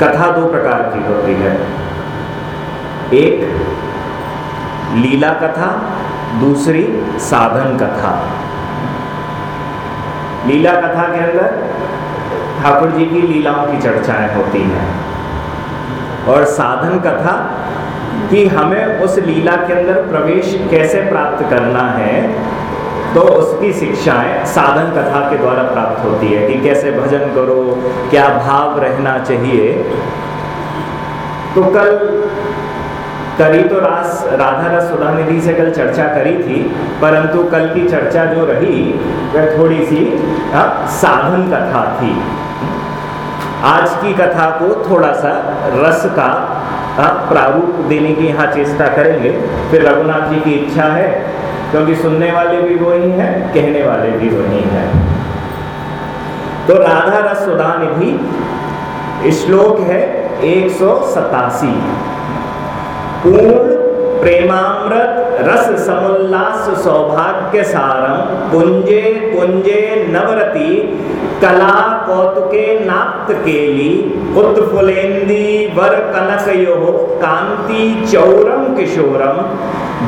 कथा दो प्रकार की होती है। एक, लीला कथा, दूसरी, साधन कथा। लीला कथा के अंदर ठाकुर जी की लीलाओं की चर्चाएँ होती हैं। और साधन कथा कि हमें उस लीला के अंदर प्रवेश कैसे प्राप्त करना है तो उसकी शिक्षाएँ साधन कथा के द्वारा प्राप्त होती है कि कैसे भजन करो क्या भाव रहना चाहिए। तो कल करी तो रास राधा रस सुधानिधि से कल चर्चा करी थी परंतु कल की चर्चा जो रही वह थोड़ी सी आ, साधन कथा थी। आज की कथा को थोड़ा सा रस का प्रारूप देने की यहाँ चेष्टा करेंगे। फिर रघुनाथ जी की इच्छा है क्योंकि सुनने वाले भी वही हैं, कहने वाले भी वही हैं। तो राधा रस सुधा भी श्लोक है एक सौ सतासी। पूर्ण प्रेमामृत रस समुल्लास सौभाग्य सारम कुंजे कुंजे नवरती कला कौतुके नाप्त केली उत्फुलेंदी वर कनक यो कांति चौरम किशोरम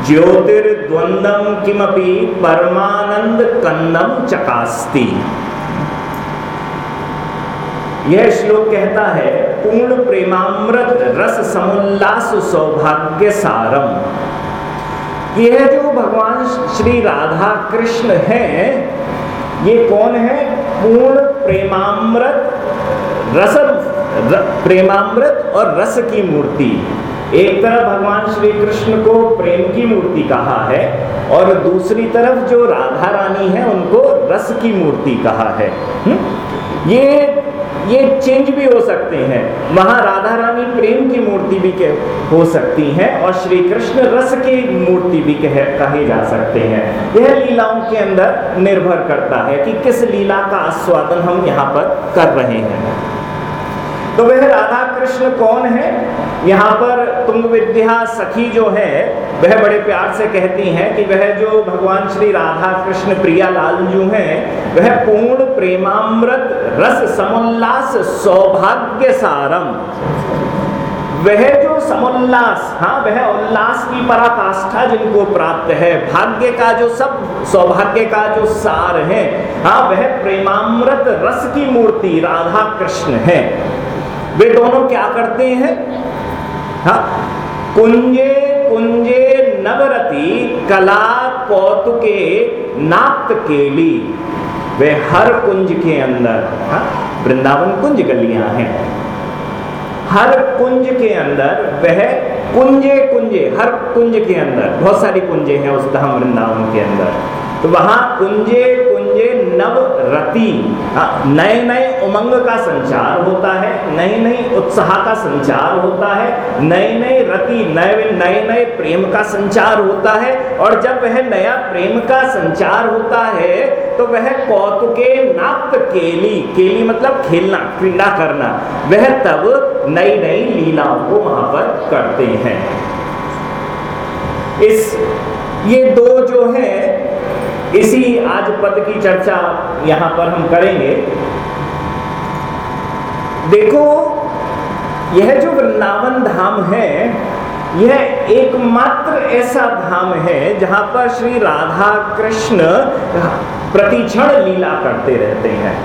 ज्योतिर्द्वंदम किमपि परमानंद कंदम चकास्ती। यह श्लोक कहता है, पूर्ण प्रेमामृत रस समुल्लास सौभाग्य सारम यह जो भगवान श्री राधा कृष्ण हैं, ये कौन है? पूर्ण प्रेमामृत रस प्रेमामृत और रस की मूर्ति। एक तरफ़ भगवान श्री कृष्ण को प्रेम की मूर्ति कहा है और दूसरी तरफ़ जो राधा रानी है, उनको रस की मूर्ति कहा है। हुँ? ये ये चेंज भी हो सकते हैं। वहाँ राधा रानी प्रेम की मूर्ति भी हो सकती हैं और श्री कृष्ण रस की मूर्ति भी कह, कहे जा सकते हैं। यह लीलाओं के अंदर निर्भर करता है कि किस लीला का आस्वादन हम यहाँ पर कर रहे हैं। तो वह राधा कृष्ण कौन है? यहाँ पर तुंग विद्या सखी जो है, वह बड़े प्यार से कहती हैं कि वह जो भगवान श्री राधा कृष्ण प्रिया लाल जो हैं, वह पूर्ण प्रेमामृत रस समुल्लास सौभाग्य सारम वह जो समुल्लास हाँ वह उल्लास की पराकाष्ठा जिनको प्राप्त है, भाग्य का जो सब, सौभाग्य का जो सार है हाँ वह प्रेमामृत रस की मूर्ति राधा कृष्ण है। वे दोनों क्या करते हैं? हा? कुंजे कुंजे नवरती कला कौतुके नाप्त केली वे हर कुंज के अंदर वृंदावन कुंज गलियाँ हैं। हर कुंज के अंदर, वह कुंजे कुंजे, हर कुंज के अंदर, बहुत सारी कुंजे हैं उस धाम वृंदावन के अंदर। तो वहाँ कुंजे नव रति हाँ, नए नए उमंग का संचार होता है नई नई उत्साह का संचार होता है नए नए रति नए नए नए प्रेम का संचार होता है और जब वह नया प्रेम का संचार होता है तो वह कौतुके नाप्त केली केली मतलब खेलना क्रीड़ा करना वह तब नई नई लीलाओं को वहाँ पर करते हैं। इस ये दो जो है इसी आज पद की चर्चा यहाँ पर हम करेंगे। देखो, यह जो वृंदावन धाम है, यह एकमात्र ऐसा धाम है जहाँ पर श्री राधा कृष्ण प्रतिक्षण लीला करते रहते हैं।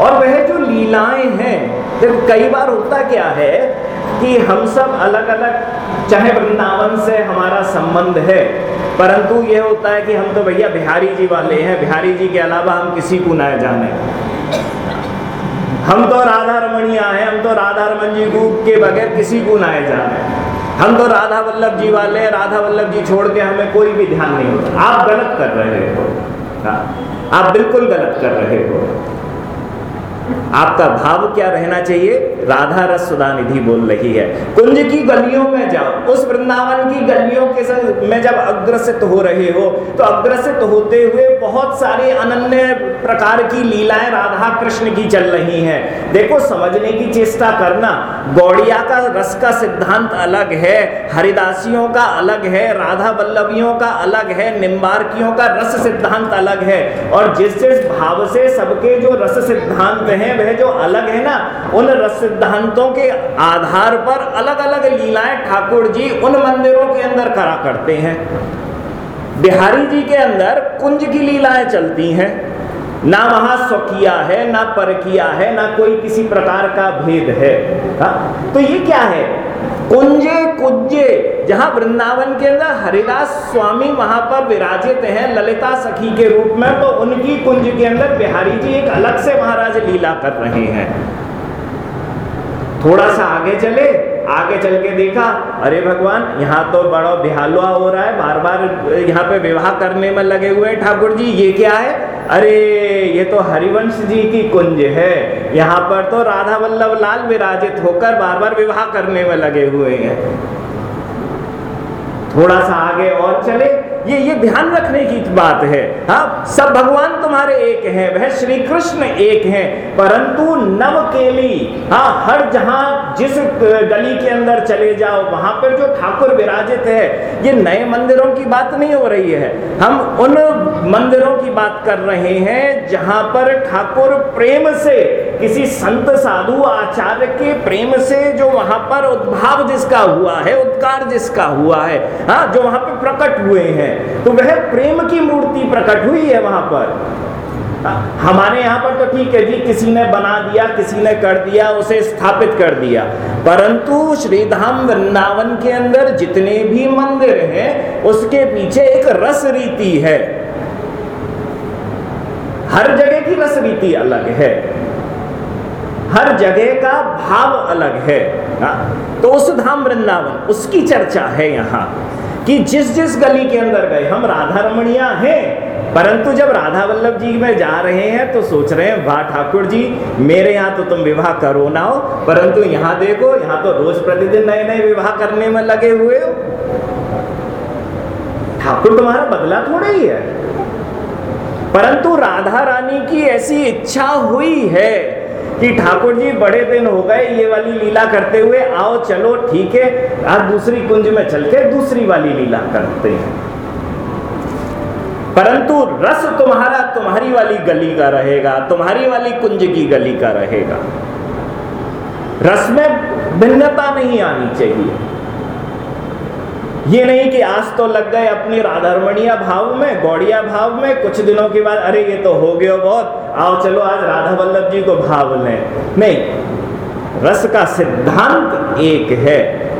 और वह जो लीलाएँ हैं जब कई बार होता क्या है कि हम सब अलग अलग चाहे वृंदावन से हमारा संबंध है परंतु यह होता है कि हम तो भैया बिहारी जी वाले हैं बिहारी जी के अलावा हम किसी को ना जाने। हम तो राधा रमणिया हैं हम तो राधा रमन जी को के बगैर किसी को ना जाने। हम तो राधा वल्लभ जी वाले राधा वल्लभ जी छोड़ के हमें कोई भी ध्यान नहीं होता। आप गलत कर रहे हो। हाँ, आप बिल्कुल गलत कर रहे हो। आपका भाव क्या रहना चाहिए? राधा रस सुधा निधि बोल रही है। कुंज की गलियों में जाओ। उस वृंदावन की गलियों के संग में जब अग्रसित हो रहे हो तो अग्रसित होते हुए बहुत सारी अनन्य प्रकार की लीलाएँ राधा कृष्ण की चल रही हैं। देखो, समझने की चेष्टा करना। गौड़िया का रस का सिद्धांत अलग है, हरिदासियों का अलग है, राधा वल्लभियों का अलग है निम्बारकियों का रस सिद्धांत अलग है। और जिस जिस भाव से सबके जो रस सिद्धांत हैं, वह जो अलग है ना, उन रस सिद्धांतों के आधार पर अलग अलग लीलाएँ ठाकुर जी उन मंदिरों के अंदर करा करते हैं। बिहारी जी के अंदर कुंज की लीलाएँ चलती हैं। ना वहाँ स्वकिया है, ना परकिया है, ना कोई किसी प्रकार का भेद है। हा? तो ये क्या है? कुंजे कुंजे जहाँ वृंदावन के अंदर हरिदास स्वामी वहाँ पर विराजित हैं ललिता सखी के रूप में तो उनकी कुंज के अंदर बिहारी जी एक अलग से महाराज लीला कर रहे हैं। थोड़ा सा आगे चले। आगे चल के देखा, अरे भगवान, यहाँ तो बड़ा बिहालुआ हो रहा है बार बार यहाँ पे विवाह करने में लगे हुए हैं ठाकुर जी, ये क्या है? अरे, ये तो हरिवंश जी की कुंज है, यहाँ पर तो राधा वल्लभ लाल विराजित होकर बार बार विवाह करने में लगे हुए हैं। थोड़ा सा आगे और चले ये ये ध्यान रखने की बात है। हाँ सब भगवान तुम्हारे एक हैं, वह श्री कृष्ण एक हैं, परंतु नव केली हाँ हर जहाँ जिस गली के अंदर चले जाओ, वहाँ पर जो ठाकुर विराजित है, ये नए मंदिरों की बात नहीं हो रही है। हम उन मंदिरों की बात कर रहे हैं, जहाँ पर ठाकुर प्रेम से, किसी संत साधु आचार्य के प्रेम से जो वहाँ पर उद्भाव जिसका हुआ है उद्कार जिसका हुआ है हाँ जो वहाँ पर प्रकट हुए हैं। तो वह प्रेम की मूर्ति प्रकट हुई है वहाँ पर। हमारे यहाँ पर तो ठीक है जी, किसी ने बना दिया, किसी ने कर दिया, उसे स्थापित कर दिया। परंतु श्रीधाम वृंदावन के अंदर जितने भी मंदिर हैं, उसके पीछे एक रस रीति है। हर जगह की रस रीति अलग है। हर जगह का भाव अलग है। तो उस धाम वृंदावन, उसकी चर्चा है यहाँ। कि जिस जिस गली के अंदर गए, हम राधा रमणिया हैं, परंतु जब राधा वल्लभ जी में जा रहे हैं तो सोच रहे हैं, वाह ठाकुर जी, मेरे यहाँ तो तुम विवाह करो ना हो, परंतु यहाँ देखो, यहाँ तो रोज प्रतिदिन नए नए विवाह करने में लगे हुए हो। ठाकुर तुम्हारा बदला थोड़ा ही है। परंतु राधा रानी की ऐसी इच्छा हुई है कि ठाकुर जी बड़े दिन हो गए ये वाली लीला करते हुए। आओ, चलो, ठीक है। आज दूसरी कुंज में चल के दूसरी वाली लीला करते हैं। परंतु रस तुम्हारा तुम्हारी वाली गली का रहेगा, तुम्हारी वाली कुंज की गली का रहेगा। रस में भिन्नता नहीं आनी चाहिए। ये नहीं कि आज तो लग गए अपनी राधारमणिया भाव में, गौड़िया भाव में, कुछ दिनों के बाद, अरे ये तो हो गया बहुत। आओ चलो आज राधा वल्लभ जी को भाव लें। नहीं, रस का सिद्धांत एक है।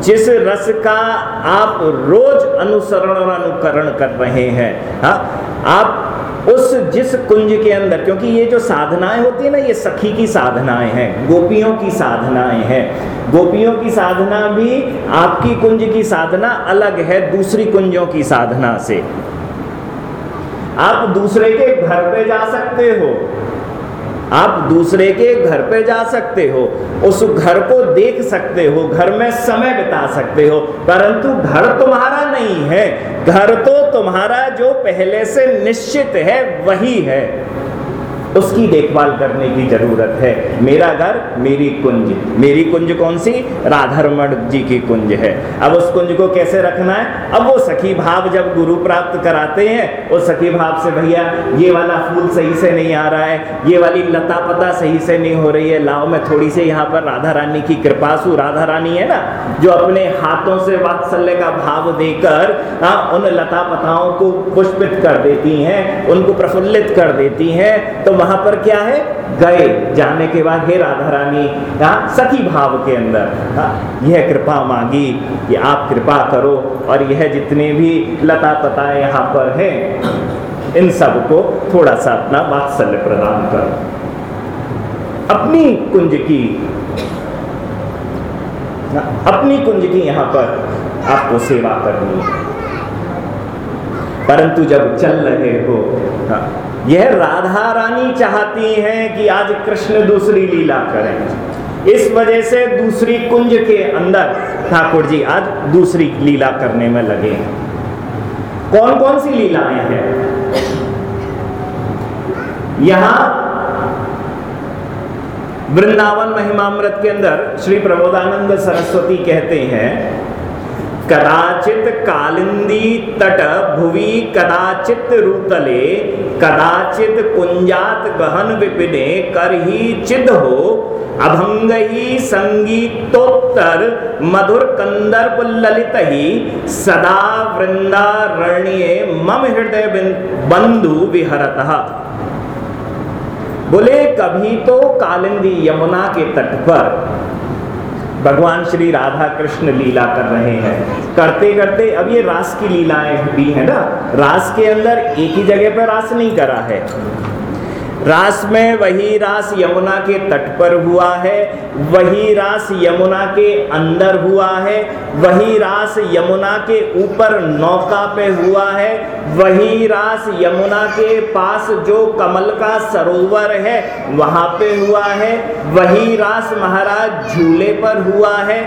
जिस रस का आप रोज अनुसरण और अनुकरण कर रहे हैं, हा? आप उस जिस कुंज के अंदर, क्योंकि ये जो साधनाएँ होती है ना, ये सखी की साधनाएँ हैं, गोपियों की साधनाएँ हैं। गोपियों की साधना भी आपकी कुंज की साधना अलग है दूसरी कुंजों की साधना से। आप दूसरे के घर पे जा सकते हो। आप दूसरे के घर पे जा सकते हो। उस घर को देख सकते हो, घर में समय बिता सकते हो। परंतु घर तुम्हारा नहीं है। घर तो तुम्हारा जो पहले से निश्चित है, वही है। उसकी देखभाल करने की ज़रूरत है। मेरा घर, मेरी कुंज। मेरी कुंज कौन सी? राधारमण जी की कुंज है। अब उस कुंज को कैसे रखना है? अब वो सखी भाव जब गुरु प्राप्त कराते हैं, उस सखी भाव से, भैया, ये वाला फूल सही से नहीं आ रहा है, ये वाली लता पता सही से नहीं हो रही है, लाओ, मैं थोड़ी सी यहाँ पर राधा रानी की कृपा सु राधा रानी है ना, जो अपने हाथों से वात्सल्य का भाव देकर उन लता पताओं को पुष्पित कर देती हैं, उनको प्रफुल्लित कर देती हैं तो वहाँ पर क्या है? गए। जाने के बाद, हे राधा रानी सखी भाव के अंदर यह कृपा मांगी कि आप कृपा करो और यह जितने भी लता पताए यहाँ पर हैं, इन सबको थोड़ा सा अपना वात्सल्य प्रदान करो। अपनी कुंज की अपनी कुंज की यहाँ पर आपको सेवा करनी है। परंतु जब चल रहे हो यह राधा रानी चाहती हैं कि आज कृष्ण दूसरी लीला करें। इस वजह से दूसरी कुंज के अंदर, ठाकुर जी, आज दूसरी लीला करने में लगे हैं। कौन कौन सी लीलाएँ हैं? यहाँ वृंदावन महिमामृत के अंदर श्री प्रबोधानंद सरस्वती कहते हैं कदाचित कालिंदी तट भुवि, कदाचित रूतले, कदाचित कुंजात गहन विपिने कर ही चिद हो अभंग ही संगीतोत्तर, मधुर कंदर्प ललित ही, सदा वृंदारण्य मम हृदय बंधु विहरत। बोले, कभी तो कालिंदी यमुना के तट पर भगवान श्री राधा कृष्ण लीला कर रहे हैं। करते करते अब ये रास की लीलाएँ भी है ना। रास के अंदर एक ही जगह पर रास नहीं करा है। रास में वही रास यमुना के तट पर हुआ है, वही रास यमुना के अंदर हुआ है, वही रास यमुना के ऊपर नौका पे हुआ है, वही रास यमुना के पास जो कमल का सरोवर है, वहाँ पे हुआ है, वही रास महाराज झूले पर हुआ है,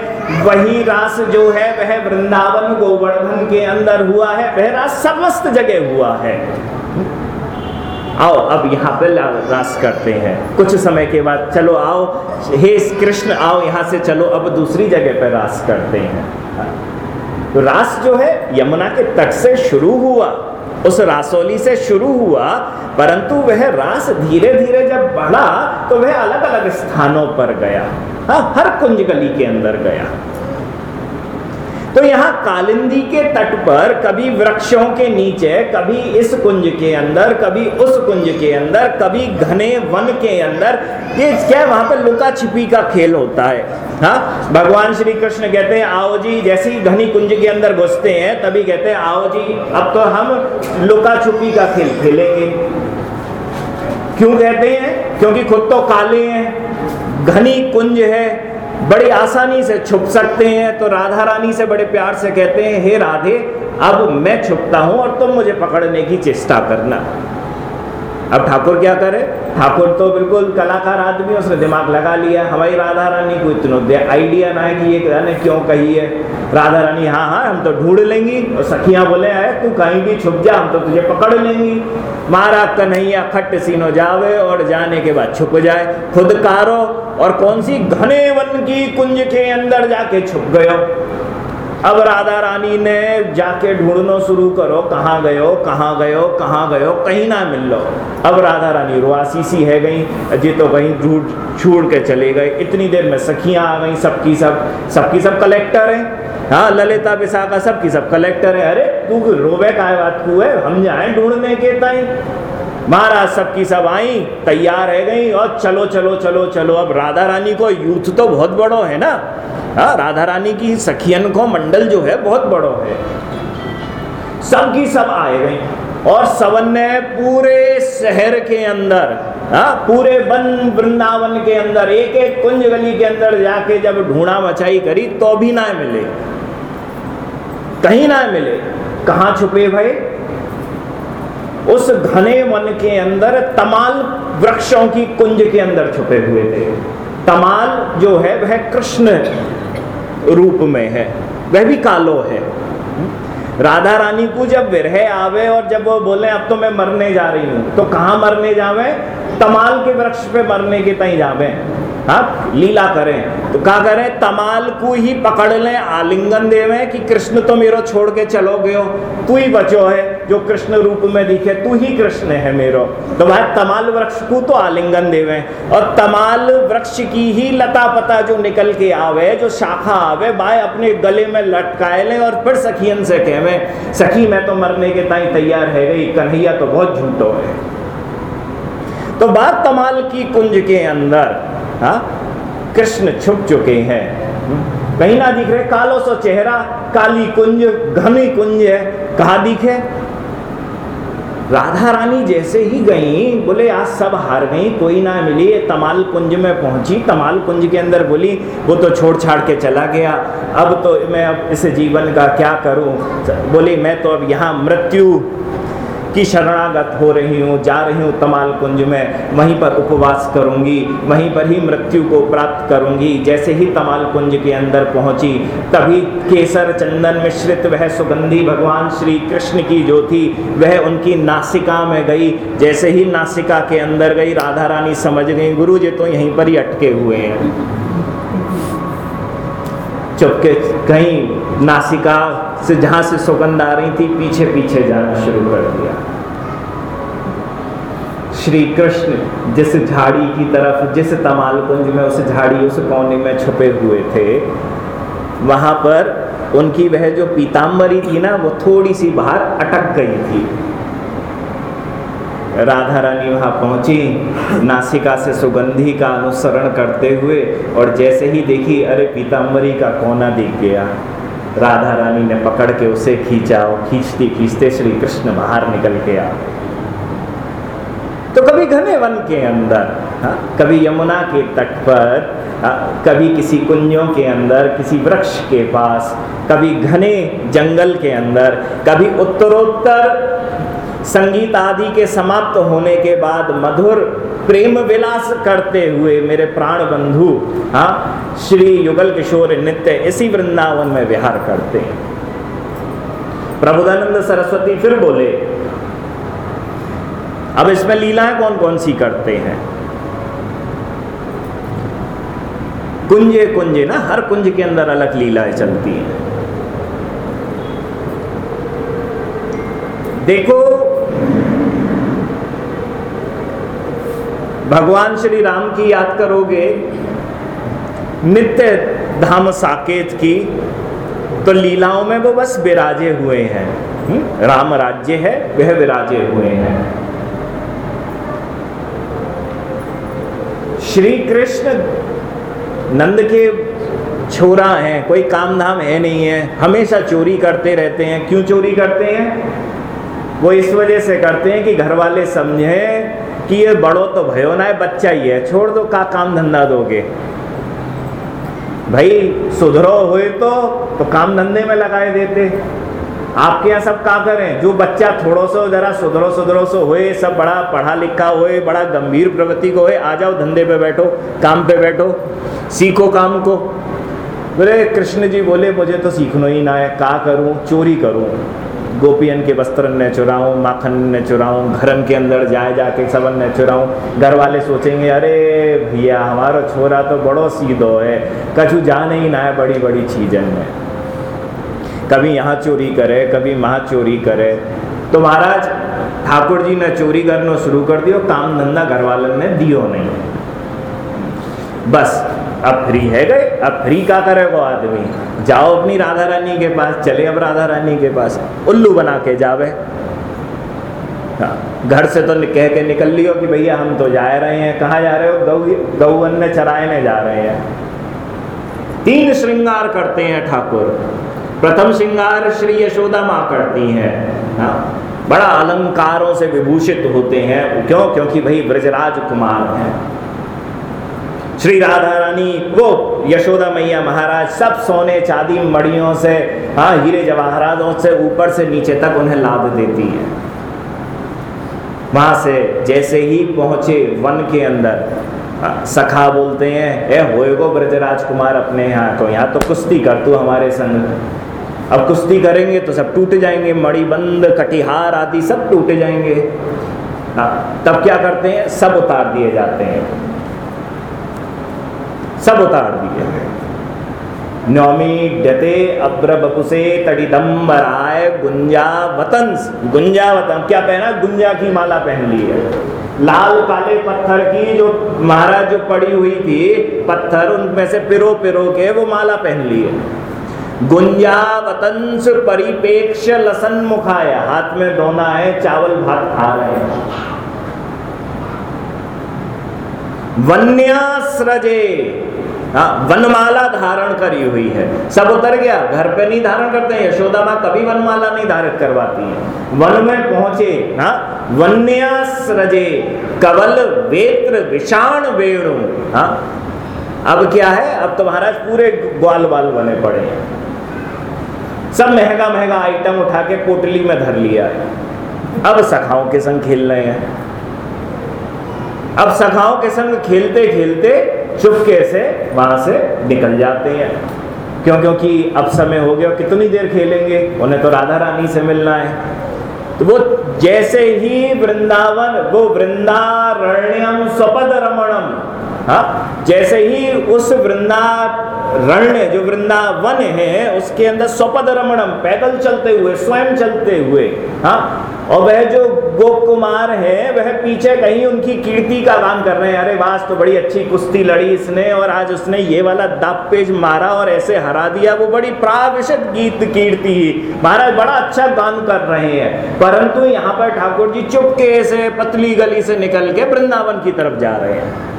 वही रास जो है वह वृंदावन गोवर्धन के अंदर हुआ है, वह रास समस्त जगह हुआ है। आओ, अब यहाँ पे रास करते हैं। कुछ समय के बाद, चलो आओ, हे कृष्ण, आओ यहाँ से चलो, अब दूसरी जगह पर रास करते हैं। तो रास जो है, यमुना के तट से शुरू हुआ। उस रासोली से शुरू हुआ, परंतु वह रास धीरे धीरे जब बढ़ा तो वह अलग अलग स्थानों पर गया। हाँ हर कुंज गली के अंदर गया। तो यहाँ कालिंदी के तट पर कभी वृक्षों के नीचे, कभी इस कुंज के अंदर, कभी उस कुंज के अंदर, कभी घने वन के अंदर, ये क्या वहाँ पर लुका छिपी का खेल होता है। हाँ? भगवान श्री कृष्ण कहते हैं, आओ जी, जैसे ही घनी कुंज के अंदर घुसते हैं, तभी कहते हैं, आओ जी, अब तो हम लुका छुपी का खेल खेलेंगे। क्यों कहते हैं? क्योंकि खुद तो काले हैं, घनी कुंज है बड़ी आसानी से छुप सकते हैं तो राधा रानी से बड़े प्यार से कहते हैं, हे राधे, अब मैं छुपता हूँ और तुम मुझे पकड़ने की चेष्टा करना। अब ठाकुर क्या करे? ठाकुर तो बिल्कुल कलाकार आदमी उसने दिमाग लगा लिया। हमारी राधा रानी को इतना आइडिया ना है कि ये गाने क्यों कही है। राधा रानी हाँ हाँ हम तो ढूंढ लेंगी। और सखियाँ बोले आए तू कहीं भी छुप जा, हम तो तुझे पकड़ लेंगी। मारा कन्हैया खट सीनो जावे और जाने के बाद छुप जाए। खुद कारो और कौन सी घने वन की कुंज के अंदर जाके छुप गयो? अब राधा रानी ने जाके ढूंढना शुरू करो, कहाँ गयो कहाँ गयो कहाँ गयो, कहीं ना मिल लो। अब राधा रानी रुआसी सी है गई जी तो कहीं ढूंढ छूड़ के चले गए। इतनी देर में सखियाँ आ गई, सबकी सब सबकी सब कलेक्टर हैं। हाँ ललिता विशाखा, सबकी सब कलेक्टर है। अरे, तू रोवे का बात तू है? हम जाए ढूँढने के ताई। महाराज सबकी सब आई, तैयार है गई और चलो चलो चलो चलो। अब राधा रानी को यूथ तो बहुत बड़ो है ना? हाँ राधा रानी की सखियन को मंडल जो है बहुत बड़ो है। सब की सब आए गई और सवन ने पूरे शहर के अंदर हाँ पूरे वन वृंदावन के अंदर एक एक कुंज गली के अंदर जाके जब ढूंढा मचाई करी तो भी ना मिले। कहीं ना मिले। कहा छुपे भाई? उस घने वन के अंदर तमाल वृक्षों की कुंज के अंदर छुपे हुए थे। तमाल जो है, वह कृष्ण रूप में है। वह भी कालो है। राधा रानी को जब विरह आवे और जब वो बोले, अब तो मैं मरने जा रही हूँ तो कहा मरने जावे? तमाल के वृक्ष पे मरने के तई जावे। हाँ लीला करें। तो क्या करें? तमाल को ही पकड़ लें, आलिंगन देवे कि कृष्ण तो मेरो छोड़ के चलो गयो। तू ही बचो है। जो कृष्ण रूप में दिखे, तू ही कृष्ण है मेरो। तो भाई तमाल वृक्ष को तो आलिंगन देवे। और तमाल वृक्ष की ही लता पता जो निकल के आवे, जो शाखा आवे भाई अपने गले में लटकाए लें और फिर सखियन से कहवे, सखी, मैं तो मरने के ताई तैयार है गई, कन्हैया तो बहुत झूठो है। तो बात तमाल की कुंज के अंदर हाँ कृष्ण छुप चुके हैं। कहीं ना दिख रहे, कालो सो चेहरा, काली कुंज, घनी कुंज है। कहा दिखे? राधा रानी जैसे ही गई, बोले, आज सब हार गई, कोई ना मिली। तमाल कुंज में पहुँची। तमाल कुंज के अंदर बोली, वो तो छोड़ छाड़ के चला गया। अब तो मैं अब इस जीवन का क्या करूँ? बोली, मैं तो अब यहाँ मृत्यु की शरणागत हो रही हूँ, जा रही हूँ तमाल कुंज में। वहीं पर उपवास करूँगी, वहीं पर ही मृत्यु को प्राप्त करूँगी। जैसे ही तमाल कुंज के अंदर पहुँची, तभी केसर चंदन मिश्रित, वह सुगंधी भगवान श्री कृष्ण की जो थी वह उनकी नासिका में गई। जैसे ही नासिका के अंदर गई, राधा रानी समझ गई गुरु जी तो यहीं पर ही अटके हुए हैं। चुपके कहीं नासिका से जहाँ से सुगंध आ रही थी पीछे पीछे जाना शुरू कर दिया। श्री कृष्ण जिस झाड़ी की तरफ़, जिस तमाल कुंज में, उस झाड़ी, उस कोने में छुपे हुए थे, वहाँ पर उनकी वह जो पीताम्बरी थी ना, वो थोड़ी सी बाहर अटक गई थी। राधा रानी वहाँ पहुँची नासिका से सुगंधी का अनुसरण करते हुए और जैसे ही देखी, अरे पीताम्बरी का कोना दिख गया राधा रानी ने पकड़ के उसे खींचा और खींचते खींचते श्री कृष्ण बाहर निकल आ तो कभी घने वन के अंदर, हा? कभी यमुना के तट पर, हा? कभी किसी कुंजों के अंदर, किसी वृक्ष के पास, कभी घने जंगल के अंदर, कभी उत्तरोत्तर संगीत आदि के समाप्त होने के बाद मधुर प्रेम विलास करते हुए मेरे प्राण बंधु हाँ श्री युगल किशोर नित्य इसी वृंदावन में विहार करते हैं। प्रबुदानंद सरस्वती फिर बोले, अब इसमें लीलाएँ कौन कौन सी करते हैं? कुंजे कुंजे ना, हर कुंज के अंदर अलग लीलाएँ चलती हैं। देखो भगवान श्री राम की याद करोगे, नित्य धाम साकेत की तो लीलाओं में वो बस विराजे हुए हैं। हम्म? राम राज्य है, वह विराजे हुए हैं। श्री कृष्ण नंद के छोरा हैं, कोई काम धाम है नहीं है, हमेशा चोरी करते रहते हैं। क्यों चोरी करते हैं? वो इस वजह से करते हैं कि घर वाले समझे कि ये बड़ो तो भयो ना है, बच्चा ही है। छोड़ दो, का काम धंधा दोगे? भाई, सुधरो हुए तो तो काम धंधे में लगाए देते। आपके यहाँ सब का करें? जो बच्चा थोड़ो सो, जरा सुधरो सुधरो सो होए, सब बड़ा पढ़ा लिखा होए, बड़ा गंभीर प्रवृत्ति को होए, आ जाओ धंधे पे बैठो, काम पे बैठो, सीखो काम को। बोले, कृष्ण जी बोले, मुझे तो सीखना ही ना है, का करूँ? चोरी करूँ? गोपियन के वस्त्र न चुराऊँ, माखन न चुराऊँ, घरन के अंदर जाए जाके सबन न चुराऊँ। घर वाले सोचेंगे, अरे भैया, हमारा छोरा तो बड़ो सीधो है। कछु जाने ही ना है बड़ी बड़ी चीजन में। कभी यहाँ चोरी करे, कभी वहाँ चोरी करे। तो महाराज, ठाकुर जी ने चोरी करना शुरू कर दियो, काम धंधा घर वालन ने दियो नहीं। बस अब फ्री है गए? अब फ्री का करे वो आदमी? जाओ अपनी राधा रानी के पास, चले अब राधा रानी के पास। उल्लू बना के जावे। हाँ घर से तो कह के निकल लियो कि भैया हम तो जा रहे हैं। कहाँ जा रहे हो? गौ गौवन ने चराने जा रहे हैं। तीन श्रृंगार करते हैं ठाकुर। प्रथम श्रृंगार श्री यशोदा माँ करती हैं। हाँ बड़ा अलंकारों से विभूषित होते हैं। क्यों? क्योंकि भाई ब्रजराज कुमार हैं। श्री राधा रानी, वो यशोदा मैया महाराज, सब सोने चांदी मड़ियों से हाँ हीरे जवाहरातों से ऊपर से नीचे तक उन्हें लाभ देती है। वहाँ से जैसे ही पहुँचे वन के अंदर सखा बोलते हैं, ए, होए गो ब्रजराज कुमार अपने यहाँ को यहाँ तो कुश्ती कर तू हमारे संग। अब कुश्ती करेंगे तो सब टूट जाएँगे, मणि बंद, कटिहार आदि सब टूट जाएँगे। हाँ तब क्या करते हैं? सब उतार दिए जाते हैं। सब उतार दिए। नौमी डते अब्र बपुसे तड़िदम्बराय गुंजा वतंस गुंजा वतन क्या पहना? गुंजा की माला पहन ली है। लाल काले पत्थर की जो महाराज जो पड़ी हुई थी, पत्थर उनमें से पिरो पिरो के वो माला पहन ली है। गुंजा वतंस परिपेक्ष लसन मुखाया, हाथ में दोना है, चावल भात खा रहे हैं। वन्यासृजे हाँ वनमाला धारण करी हुई है। सब उतर गया, घर पे नहीं धारण करते हैं यशोदा माँ कभी वनमाला नहीं धारित करवाती है। वन में पहुँचे हाँ वन्यासृजे कवल, वेत्र, विषाण, वेणु हाँ। अब क्या है? अब तो महाराज पूरे ग्वाल बाल बने पड़े सब महँगा महँगा आइटम उठा के पोटली में धर लिया है। अब सखाओं के संग खेल रहे हैं। अब सखाओं के संग खेलते खेलते चुपके से वहाँ से निकल जाते हैं। क्यों? क्योंकि अब समय हो गया, कितनी देर खेलेंगे? उन्हें तो राधा रानी से मिलना है। तो वो जैसे ही वृंदावन, वो वृंदारण्यम स्वपद रमणम। हाँ? जैसे ही उस वृंदा रण्य जो वृंदावन है, उसके अंदर स्वपद रमणम, पैदल चलते हुए, स्वयं चलते हुए हाँ? और वह जो गोप कुमार है, वह पीछे कहीं उनकी कीर्ति का काम कर रहे हैं। अरे वास तो बड़ी अच्छी कुश्ती लड़ी इसने, और आज उसने ये वाला दाप पेज मारा और ऐसे हरा दिया। वो बड़ी प्राविशत गीत कीर्ति। महाराज, बड़ा अच्छा काम कर रहे हैं। परंतु यहाँ पर ठाकुर जी चुपके से, पतली गली से निकल के वृंदावन की तरफ़ जा रहे हैं।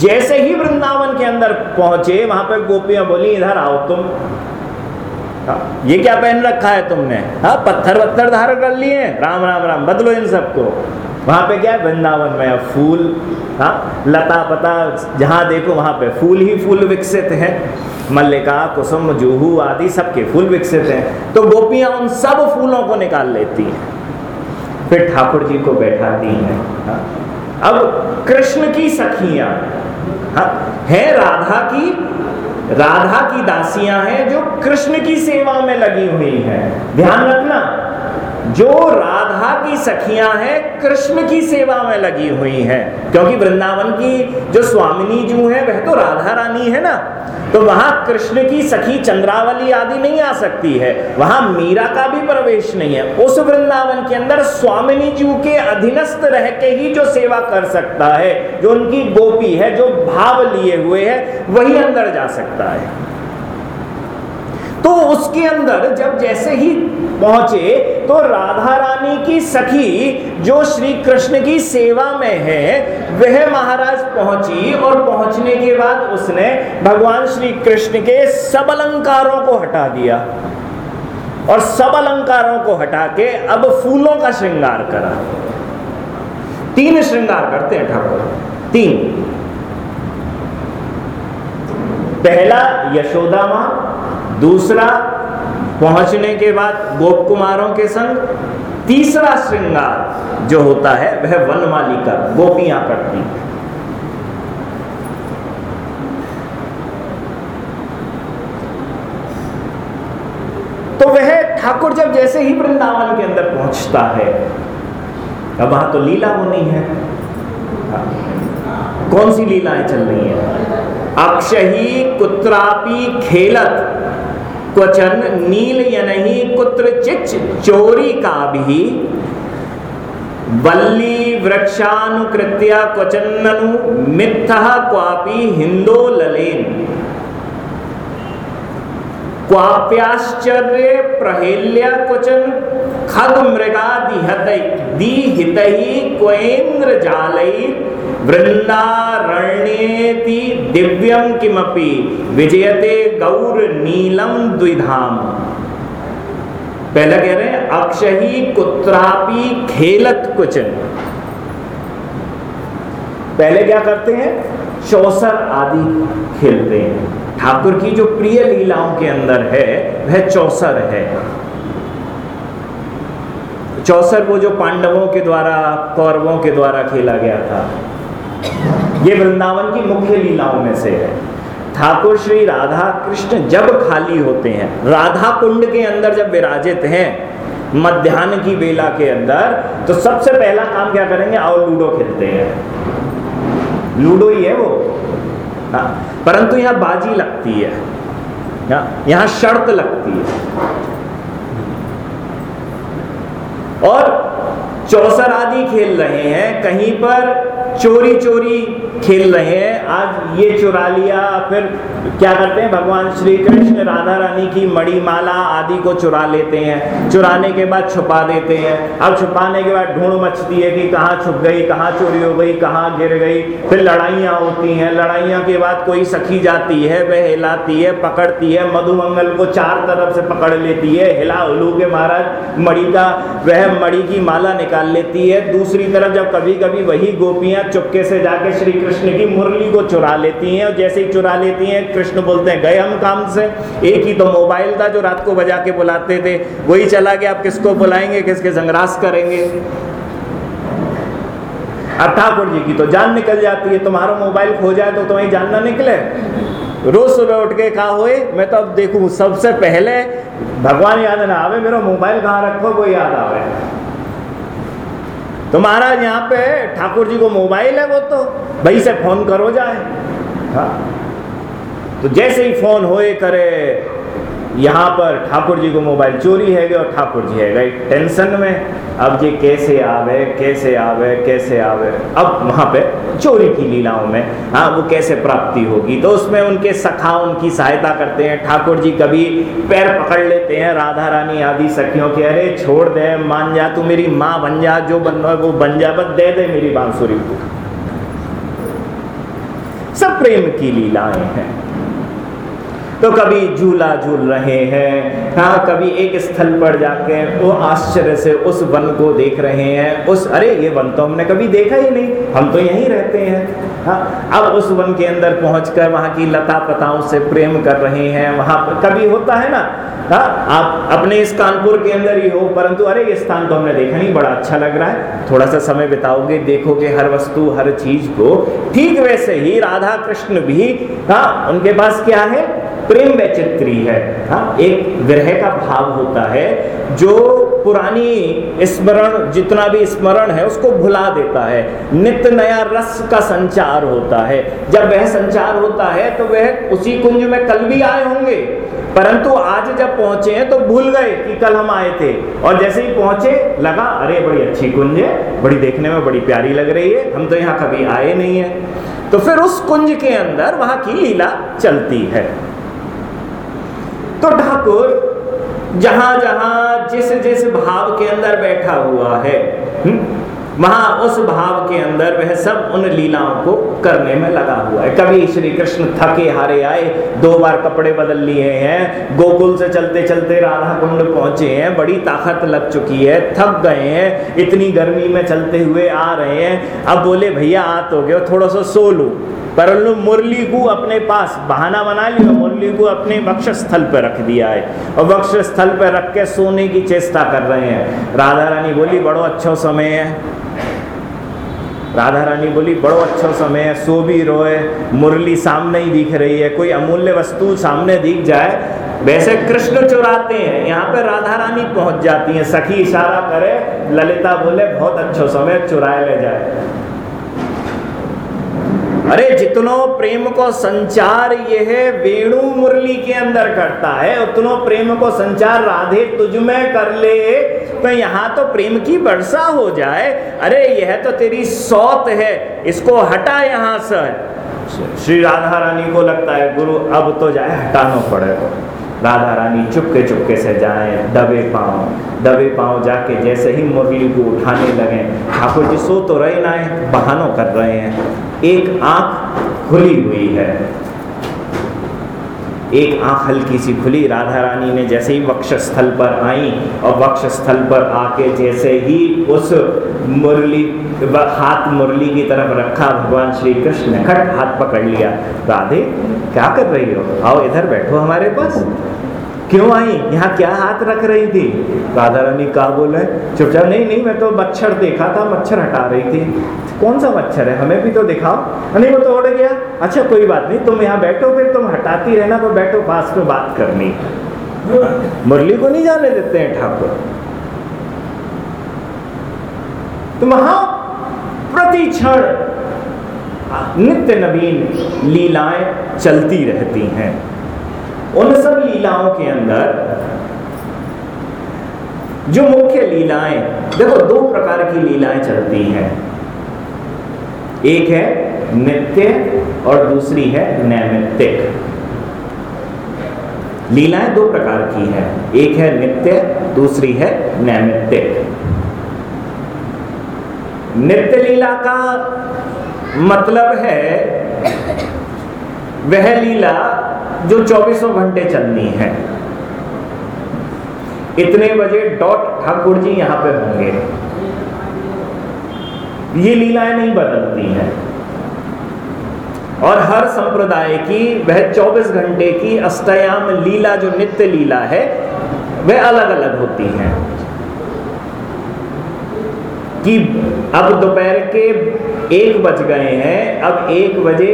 जैसे ही वृंदावन के अंदर पहुँचे वहाँ पर गोपियाँ बोली इधर आओ तुम। हाँ, ये क्या पहन रखा है तुमने? हाँ पत्थर वत्थर धारण कर लिए? राम राम राम बदलो इन सबको। वहाँ पे क्या है? वृंदावन में फूल। हाँ लता पता जहाँ देखो वहाँ पे फूल ही फूल विकसित हैं। मल्लिका कुसुम जूहू आदि सबके फूल विकसित हैं। तो गोपियाँ उन सब फूलों को निकाल लेती हैं। फिर ठाकुर जी को बैठाती हैं। हाँ? अब कृष्ण की सखियाँ हाँ? है राधा की राधा की दासियाँ हैं जो कृष्ण की सेवा में लगी हुई है। ध्यान रखना। जो राधा की सखियाँ हैं, कृष्ण की सेवा में लगी हुई हैं। क्योंकि वृंदावन की जो स्वामिनी जो है, वह तो राधा रानी है ना? तो वहाँ कृष्ण की सखी चंद्रावली आदि नहीं आ सकती है। वहाँ मीरा का भी प्रवेश नहीं है। उस वृंदावन के अंदर स्वामिनी जी के अधीनस्थ रह के ही जो सेवा कर सकता है, जो उनकी गोपी है, जो भाव लिए हुए है, वही अंदर जा सकता है। तो उसके अंदर जब जैसे ही पहुँचे तो राधा रानी की सखी, जो श्री कृष्ण की सेवा में है, वह महाराज पहुँची और पहुँचने के बाद उसने भगवान श्री कृष्ण के सब अलंकारों को हटा दिया। और सब अलंकारों को हटा के अब फूलों का श्रृंगार करा। तीन श्रृंगार करते हैं ठाकुर। तीन। पहला यशोदा माँ दूसरा, पहुँचने के बाद गोप कुमारों के संग। तीसरा श्रृंगार जो होता है, वह वनमाली का गोपियाँ करती तो वह ठाकुर जब जैसे ही वृंदावन के अंदर पहुँचता है, अब वहाँ तो लीला होनी है। कौन सी लीलाएँ चल रही हैं? अक्षही कुत्रापी खेलत। क्वचन नील यनही कुत्र चिच चोरी का भी। वल्ली वृक्षानुकृत्या क्वचन्ननु मिथ क्वापि हिंदो ललेन। क्वाप्याश्चर्य प्रहेल्या क्वचन, खग मृगा दिहित क्वेन्द्र जालई वृंदारण्येति दिव्यम किमपि विजयते गौर नीलम द्विधाम। पहला कह रहे हैं, अक्षही कुत्रापि खेलत कुचन पहले क्या करते हैं? चौसर आदि खेलते हैं। ठाकुर की जो प्रिय लीलाओं के अंदर है, वह चौसर है। चौसर वो जो पांडवों के द्वारा, कौरवों के द्वारा खेला गया था। ये वृंदावन की मुख्य लीलाओं में से है। ठाकुर श्री राधा कृष्ण जब खाली होते हैं, राधा कुंड के अंदर जब विराजित हैं, मध्यान्ह की बेला के अंदर तो सबसे पहला काम क्या करेंगे? आओ लूडो खेलते हैं। लूडो ही है वो। हाँ परंतु यहाँ बाजी लगती है, यहाँ शर्त लगती है। और चौसर आदि खेल रहे हैं, कहीं पर चोरी चोरी। खेल रहे हैं। आज ये चुरा लिया, फिर क्या करते हैं? भगवान श्री कृष्ण राधा रानी की मड़ी माला आदि को चुरा लेते हैं। चुराने के बाद छुपा देते हैं। अब छुपाने के बाद ढूंढ मचती है कि कहाँ छुप गई, कहाँ चोरी हो गई, कहाँ गिर गई। फिर लड़ाइयाँ होती हैं। लड़ाइयाँ के बाद कोई सखी जाती है, वह हिलाती है, पकड़ती है। मधुमंगल को चार तरफ़ से पकड़ लेती है। हिला उलू के महाराज मड़ी का, वह मड़ी की माला निकाल लेती है। दूसरी तरफ़ जब कभी कभी वही गोपियाँ चुपके से जाके श्री कृष्ण की मुरली को चुरा लेती हैं और जैसे ही चुरा लेती हैं, कृष्ण बोलते हैं, गए हम काम से? एक ही तो मोबाइल था जो रात को बजा के बुलाते थे। वही चला गया, आप किसको बुलाएँगे, किसके संग्रास करेंगे? अब ठाकुर जी की तो जान निकल जाती है, तुम्हारा मोबाइल खो जाए तो तुम्हें जान ना निकले? रोज सुबह उठ के कहा हुए मैं तो अब देखूँ, सबसे पहले भगवान याद ना आवे, मेरा मोबाइल कहाँ रखो वो याद आवे? तो महाराज यहाँ पे ठाकुर जी को मोबाइल है वो तो भाई से फ़ोन करो जाए। हाँ। तो जैसे ही फ़ोन होए करे यहाँ पर ठाकुर जी को मोबाइल चोरी है और ठाकुर जी है टेंशन में अब जी कैसे आवे कैसे आवे कैसे आवे? अब वहाँ पे चोरी की लीलाओं में हाँ वो कैसे प्राप्ति होगी? तो उसमें उनके सखा उनकी सहायता करते हैं। ठाकुर जी कभी पैर पकड़ लेते हैं, राधा रानी आदि सखियों के, अरे, छोड़ दे, मान जा, तू मेरी माँ बन जा, जो बन वो बन जा, बस दे दे मेरी बांसुरी. को सब प्रेम की लीलाएँ हैं। तो कभी झूला झूल रहे हैं हाँ कभी एक स्थल पर जाके वो आश्चर्य से उस वन को देख रहे हैं, उस, अरे, ये वन तो हमने कभी देखा ही नहीं, हम तो यहीं रहते हैं। हाँ अब उस वन के अंदर पहुंचकर वहाँ की लता पताओं से प्रेम कर रहे हैं, वहाँ पर कभी होता है ना हाँ आप अपने इस कानपुर के अंदर ही हो, परंतु अरे, ये स्थान तो हमने देखा नहीं, बड़ा अच्छा लग रहा है। थोड़ा सा समय बिताओगे, देखोगे हर वस्तु, हर चीज़ को, ठीक वैसे ही राधा कृष्ण भी हाँ उनके पास क्या है? प्रेम वैचित्री है। हाँ एक विरह का भाव होता है जो पुरानी स्मरण, जितना भी स्मरण है, उसको भुला देता है। नित्य नया रस का संचार होता है। जब वह संचार होता है तो वह उसी कुंज में कल भी आए होंगे। परंतु आज जब पहुँचे हैं तो भूल गए कि कल हम आए थे। और जैसे ही पहुँचे, लगा, अरे, बड़ी अच्छी कुंज है। बड़ी देखने में बड़ी प्यारी लग रही है। हम तो यहाँ कभी आए नहीं है। तो फिर उस कुंज के अंदर वहाँ की लीला चलती है। तो ठाकुर जहाँ जहाँ जिस जिस भाव के अंदर बैठा हुआ है हम्म, वहाँ उस भाव के अंदर वह सब उन लीलाओं को करने में लगा हुआ है। कभी श्री कृष्ण थके हारे आए दो बार कपड़े बदल लिए हैं गोकुल से चलते चलते राधा कुंड पहुँचे हैं बड़ी ताकत लग चुकी है थक गए हैं इतनी गर्मी में चलते हुए आ रहे हैं। अब बोले भैया आ तो गए थोड़ा सा सो लू। परंतु मुरली को अपने पास बहाना बना लिया मुरली को अपने वक्ष स्थल पर रख दिया है। और वक्ष स्थल पर रख के सोने की चेष्टा कर रहे हैं। राधा रानी बोली, बड़ो अच्छा समय है। राधा रानी बोली, बड़ो अच्छा समय है, सो भी रोए, मुरली सामने ही दिख रही है, कोई अमूल्य वस्तु सामने दिख जाए। वैसे कृष्ण चुराते हैं, यहाँ पे राधा रानी पहुँच जाती हैं, सखी इशारा करे, ललिता बोले, बहुत अच्छा समय, चुराए ले जाए। अरे जितनो प्रेम को संचार यह वेणु मुरली के अंदर करता है, उतनो प्रेम को संचार राधे तुझ में कर ले तो यहाँ तो प्रेम की वर्षा हो जाए। अरे यह तो तेरी सौत है, इसको हटा यहाँ से। श्री राधा रानी को लगता है, गुरु, अब तो जाए, हटाना पड़ेगा राधा रानी चुपके चुपके से जाए, दबे पाँव दबे पाँव जाके जैसे ही मुरली को उठाने लगे। ठाकुर जी सो तो रहे ना, बहानों कर रहे हैं। एक आँख खुली हुई है। एक आँख हल्की सी खुली। राधा रानी ने जैसे ही वक्ष स्थल पर आई और वक्ष स्थल पर आके जैसे ही उस मुरली हाथ मुरली की तरफ़ रखा, भगवान श्री कृष्ण ने खट हाथ पकड़ लिया। राधे, क्या कर रही हो? आओ इधर बैठो हमारे पास। क्यों आई? यहाँ क्या हाथ रख रही थी? राधा रानी कहा बोले चुपचाप, नहीं नहीं, मैं तो मच्छर देखा था, मच्छर हटा रही थी। कौन सा मच्छर है? हमें भी तो दिखाओ। नहीं वो तो उड़ गया। अच्छा कोई बात नहीं, तुम यहाँ बैठो, फिर तुम हटाती रहना तो बैठो, पास में बात करनी। मुरली को नहीं जाने देते हैं ठाकुर। तो वहाँ प्रति क्षण नित्य नवीन लीलाएँ चलती रहती हैं। उन सब लीलाओं के अंदर जो मुख्य लीलाएँ, देखो दो प्रकार की लीलाएँ चलती हैं। एक है नित्य और दूसरी है नैमित्तिक। लीलाएँ दो प्रकार की है। एक है नित्य, दूसरी है नैमित्तिक। नित्य लीला का मतलब है, वह लीला जो चौबीसों घंटे चलनी है। इतने बजे डॉट ठाकुर जी यहाँ पे होंगे। ये लीलाएँ नहीं बदलती हैं। और हर संप्रदाय की, वह 24 घंटे की अष्टयाम लीला, जो नित्य लीला है, वह अलग अलग होती हैं। कि अब दोपहर के एक बज गए हैं। अब एक बजे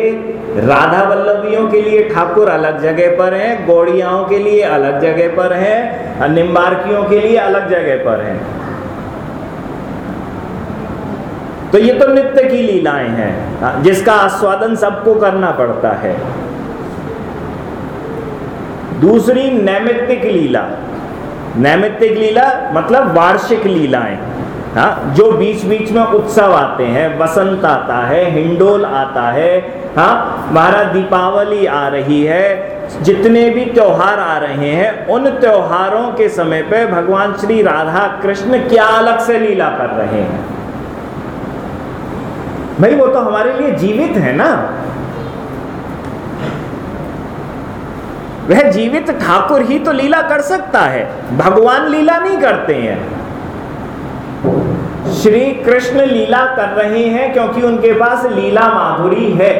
राधा वल्लभियों के लिए ठाकुर अलग जगह पर हैं, गौड़ियाओं के लिए अलग जगह पर हैं निम्बारकियों के लिए अलग जगह पर हैं। तो ये तो नित्य की लीलाएँ हैं, जिसका आस्वादन सबको करना पड़ता है। दूसरी नैमित्तिक लीला। नैमित्तिक लीला मतलब वार्षिक लीलाएँ। हाँ जो बीच बीच में उत्सव आते हैं, वसंत आता है, हिंडोल आता है हाँ महाराज दीपावली आ रही है, जितने भी त्योहार आ रहे हैं, उन त्योहारों के समय पे भगवान श्री राधा कृष्ण क्या अलग से लीला कर रहे हैं? भाई, वो तो हमारे लिए जीवित है ना? वह जीवित ठाकुर ही तो लीला कर सकता है, भगवान लीला नहीं करते हैं। श्री कृष्ण लीला कर रहे हैं क्योंकि उनके पास लीला माधुरी है।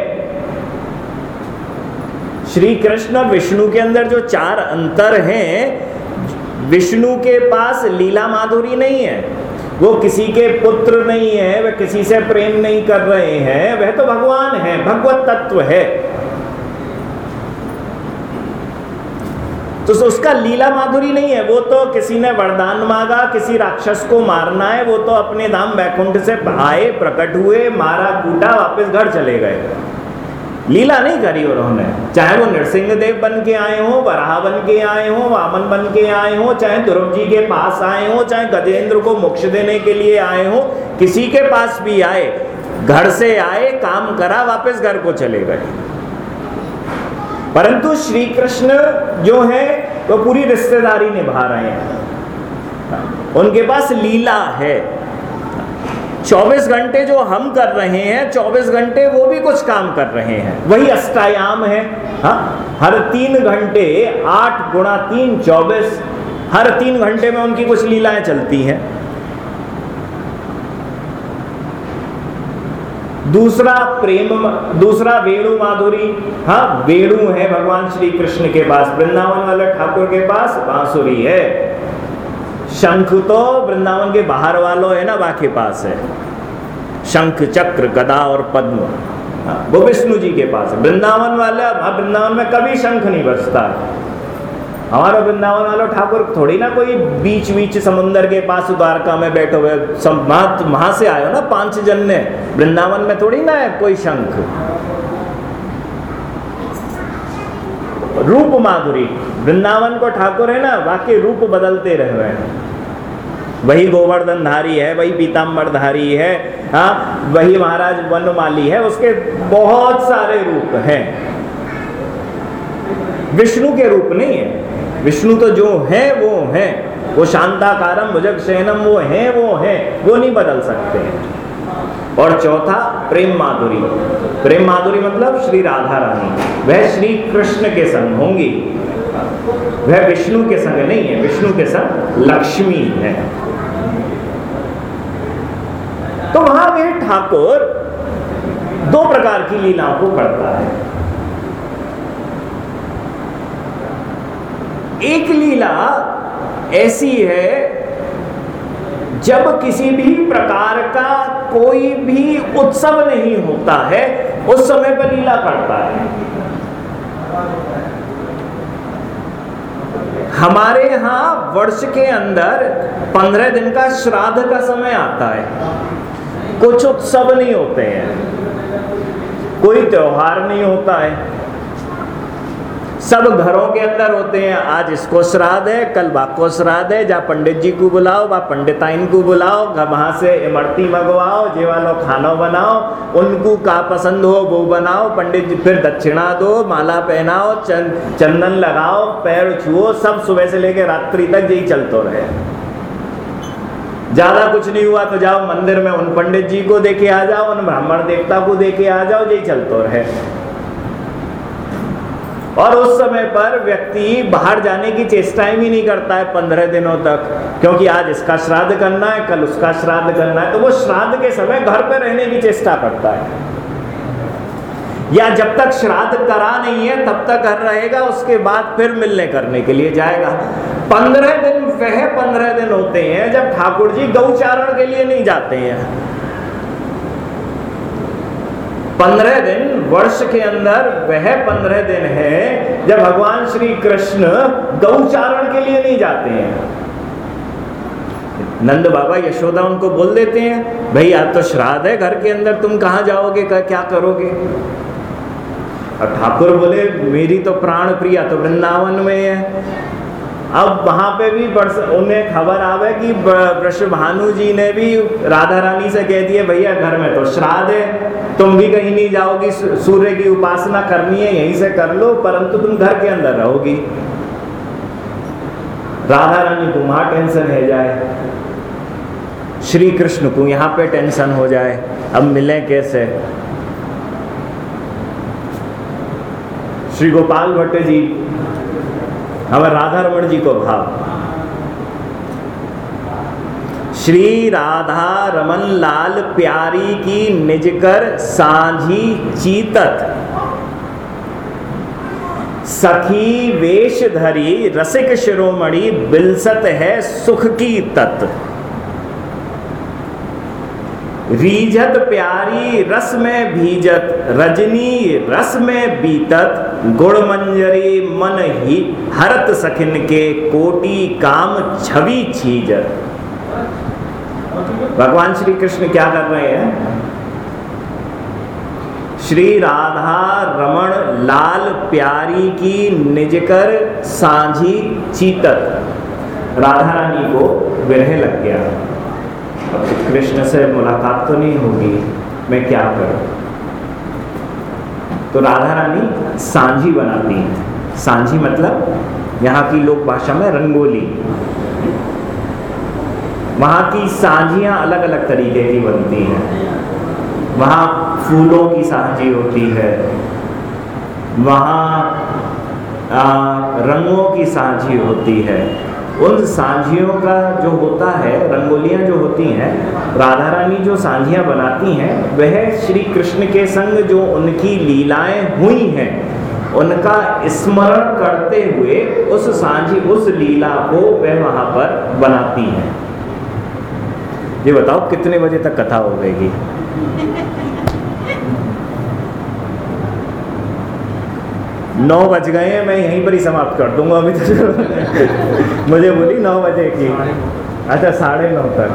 श्री कृष्ण विष्णु के अंदर जो चार अंतर हैं, विष्णु के पास लीला माधुरी नहीं है। वो किसी के पुत्र नहीं है वह किसी से प्रेम नहीं कर रहे हैं, वह तो भगवान है, भगवत तत्व है। तो उसका लीला माधुरी नहीं है, वो तो किसी ने वरदान मांगा, किसी राक्षस को मारना है, वो तो अपने धाम वैकुंठ से आए प्रकट हुए, मारा, कूटा, वापस घर चले गए। लीला नहीं करी उन्होंने। चाहे वो नरसिंह देव बन के आए हो, वराह बन के आए हो, वामन बन के आए हो, चाहे ध्रुव जी के पास आए हो, चाहे गजेंद्र को मोक्ष देने के लिए आए हो, किसी के पास भी आए, घर से आए, काम करा, वापस घर को चले गए। परंतु श्री कृष्ण जो है, वो पूरी रिश्तेदारी निभा रहे हैं। उनके पास लीला है। 24 घंटे जो हम कर रहे हैं 24 घंटे वो भी कुछ काम कर रहे हैं। वही अष्टायाम है। हा? हर तीन घंटे आठ गुणा तीन चौबीस, हर तीन घंटे में उनकी कुछ लीलाएँ चलती हैं। दूसरा प्रेम दूसरा वेणु माधुरी। हाँ वेणु है भगवान श्री कृष्ण के पास वृंदावन वाले ठाकुर के पास बांसुरी है। शंख तो वृंदावन के बाहर वालों है ना वाके पास है। शंख चक्र गदा और पद्म। हाँ, वो विष्णु जी के पास है। वृंदावन वाले वृंदावन में कभी शंख नहीं बजता। हमारा वृंदावन वालों ठाकुर थोड़ी ना कोई बीच बीच समुन्दर के पास द्वारका में बैठे हुए वहाँ से आयो ना पाँच जन ने? वृंदावन में थोड़ी ना है कोई शंख? रूप माधुरी, वृंदावन को ठाकुर है ना वाकई रूप बदलते रहे हैं। वही गोवर्धन धारी है, वही पीताम्बर धारी है हाँ वही महाराज वनमाली है, उसके बहुत सारे रूप हैं। विष्णु के रूप नहीं है। विष्णु तो जो है, वो है। वो शांताकारम भुजग शयनम वो है वो है। वो नहीं बदल सकते। और चौथा, प्रेम माधुरी। प्रेम माधुरी मतलब श्री राधा रानी। वह श्री कृष्ण के संग होंगी। वह विष्णु के संग नहीं है, विष्णु के संग लक्ष्मी है। तो वहाँ वे ठाकुर दो प्रकार की लीलाओं को करता है। एक लीला ऐसी है, जब किसी भी प्रकार का कोई भी उत्सव नहीं होता है, उस समय पर लीला करता है। हमारे यहाँ वर्ष के अंदर पंद्रह दिन का श्राद्ध का समय आता है। कुछ उत्सव नहीं होते हैं। कोई त्योहार नहीं होता है। सब घरों के अंदर होते हैं। आज इसको श्राद्ध है, कल बाको श्राद्ध है। जा पंडित जी को बुलाओ, बा पंडिताइन को बुलाओ वहाँ से इमरती मंगवाओ जे वालो खाना बनाओ, उनको का पसंद हो वो बनाओ। पंडित जी फिर दक्षिणा दो, माला पहनाओ चंदन लगाओ, पैर छुओ, सब सुबह से लेकर रात्रि तक यही चलते रहे। ज़्यादा कुछ नहीं हुआ तो जाओ मंदिर में उन पंडित जी को देखे आ जाओ, उन ब्राह्मण देवता को देखे आ जाओ, यही चलते रहे। और उस समय पर व्यक्ति बाहर जाने की चेष्टाएँ भी नहीं करता है पंद्रह दिनों तक, क्योंकि आज इसका श्राद्ध करना है, कल उसका श्राद्ध करना है तो वो श्राद्ध के समय घर पर रहने की चेष्टा करता है। या जब तक श्राद्ध करा नहीं है, तब तक घर रहेगा, उसके बाद फिर मिलने करने के लिए जाएगा। पंद्रह दिन वह पंद्रह दिन होते हैं जब ठाकुर जी गौचारण के लिए नहीं जाते हैं। पंद्रह दिन वर्ष के अंदर वह पंद्रह दिन है जब भगवान श्री कृष्ण गौचारण के लिए नहीं जाते हैं। नंद बाबा यशोदा उनको बोल देते हैं, भाई, आज तो श्राद्ध है घर के अंदर, तुम कहाँ जाओगे? क्या करोगे? और ठाकुर बोले, मेरी तो प्राण प्रिया तो वृंदावन में है। अब वहाँ पे भी उन्हें खबर आवे कि वृष भानु जी ने भी राधा रानी से कह दिए, भैया घर में तो श्राद्ध है, तुम भी कहीं नहीं जाओगी सूर्य की उपासना करनी है, यहीं से कर लो, परंतु तुम घर के अंदर रहोगी। राधा रानी को वहाँ टेंशन है जाए। श्री कृष्ण को यहाँ पे टेंशन हो जाए, अब मिले कैसे? श्री गोपाल भट्ट जी हमारे राधा रमन जी को भाव। श्री राधा रमन लाल प्यारी की निजकर साझी चीतत। सखी वेश धरी रसिक शिरोमणि बिलसत है सुख की तत्व रीझत प्यारी रस में भीजत, रजनी रस में बीतत। गुड़ मंजरी मन ही हरत सखिन के कोटि काम छवि छीजत भगवान श्री कृष्ण क्या कर रहे हैं? श्री राधा रमण लाल प्यारी की निजकर सांझी चीतत। राधा रानी को विरह लग गया। अब कृष्ण से मुलाकात तो नहीं होगी। मैं क्या करूँ? तो राधा रानी सांझी बनाती हैं। सांझी मतलब यहाँ की लोक भाषा में रंगोली। वहाँ की सांझियाँ अलग अलग तरीके की बनती हैं। वहाँ फूलों की सांझी होती है। वहाँ रंगों की सांझी होती है। उन सांझियों का जो होता है, रंगोलियाँ जो होती हैं राधा रानी जो सांझियाँ बनाती हैं, वह श्री कृष्ण के संग जो उनकी लीलाएँ हुई हैं, उनका स्मरण करते हुए उस सांझी, उस लीला को वह वहाँ पर बनाती हैं। ये बताओ कितने बजे तक कथा हो गएगी नौ बज गए हैं मैं यहीं पर ही समाप्त कर दूँगा अभी तो मुझे बोली नौ बजे की। अच्छा साढ़े नौ तक।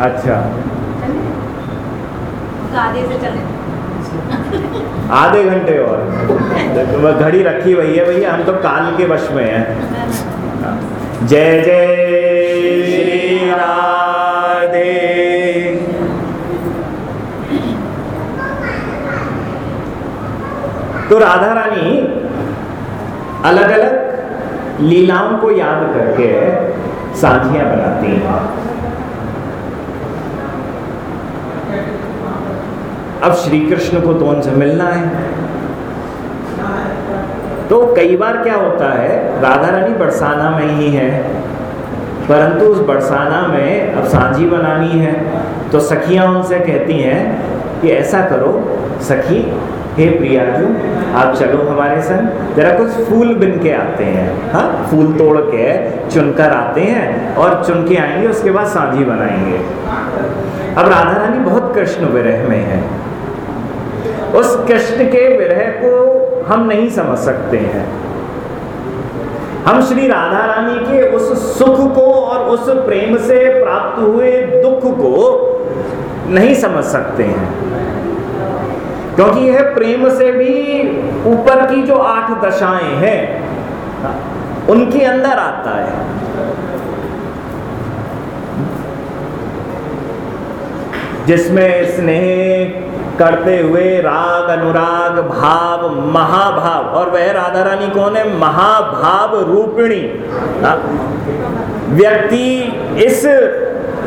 अच्छा। आधे घंटे और। घड़ी रखी हुई है भैया हम तो काल के वश में हैं। जय जय श्री राधे तो राधा रानी अलग अलग लीलाओं को याद करके साझियाँ बनाती हैं। अब श्री कृष्ण को तो उनसे मिलना है। तो कई बार क्या होता है, राधा रानी बरसाना में ही है, परंतु उस बरसाना में अब सांझी बनानी है। तो सखियाँ उनसे कहती हैं कि ऐसा करो, सखी हे प्रिया प्रियाजू, आप चलो हमारे संग। जरा कुछ फूल बिन के आते हैं। हाँ फूल तोड़ के चुनकर आते हैं और चुन के आएँगे, उसके बाद साझी बनाएँगे। अब राधा रानी बहुत कृष्ण विरह में है। उस कृष्ण के विरह को हम नहीं समझ सकते हैं। हम श्री राधा रानी के उस सुख को और उस प्रेम से प्राप्त हुए दुख को नहीं समझ सकते हैं। क्योंकि यह प्रेम से भी ऊपर की जो आठ दशाएँ हैं, उनके अंदर आता है। जिसमें स्नेह करते हुए राग, अनुराग, भाव, महाभाव, और वह राधा रानी कौन है? महाभाव रूपिणी? व्यक्ति इस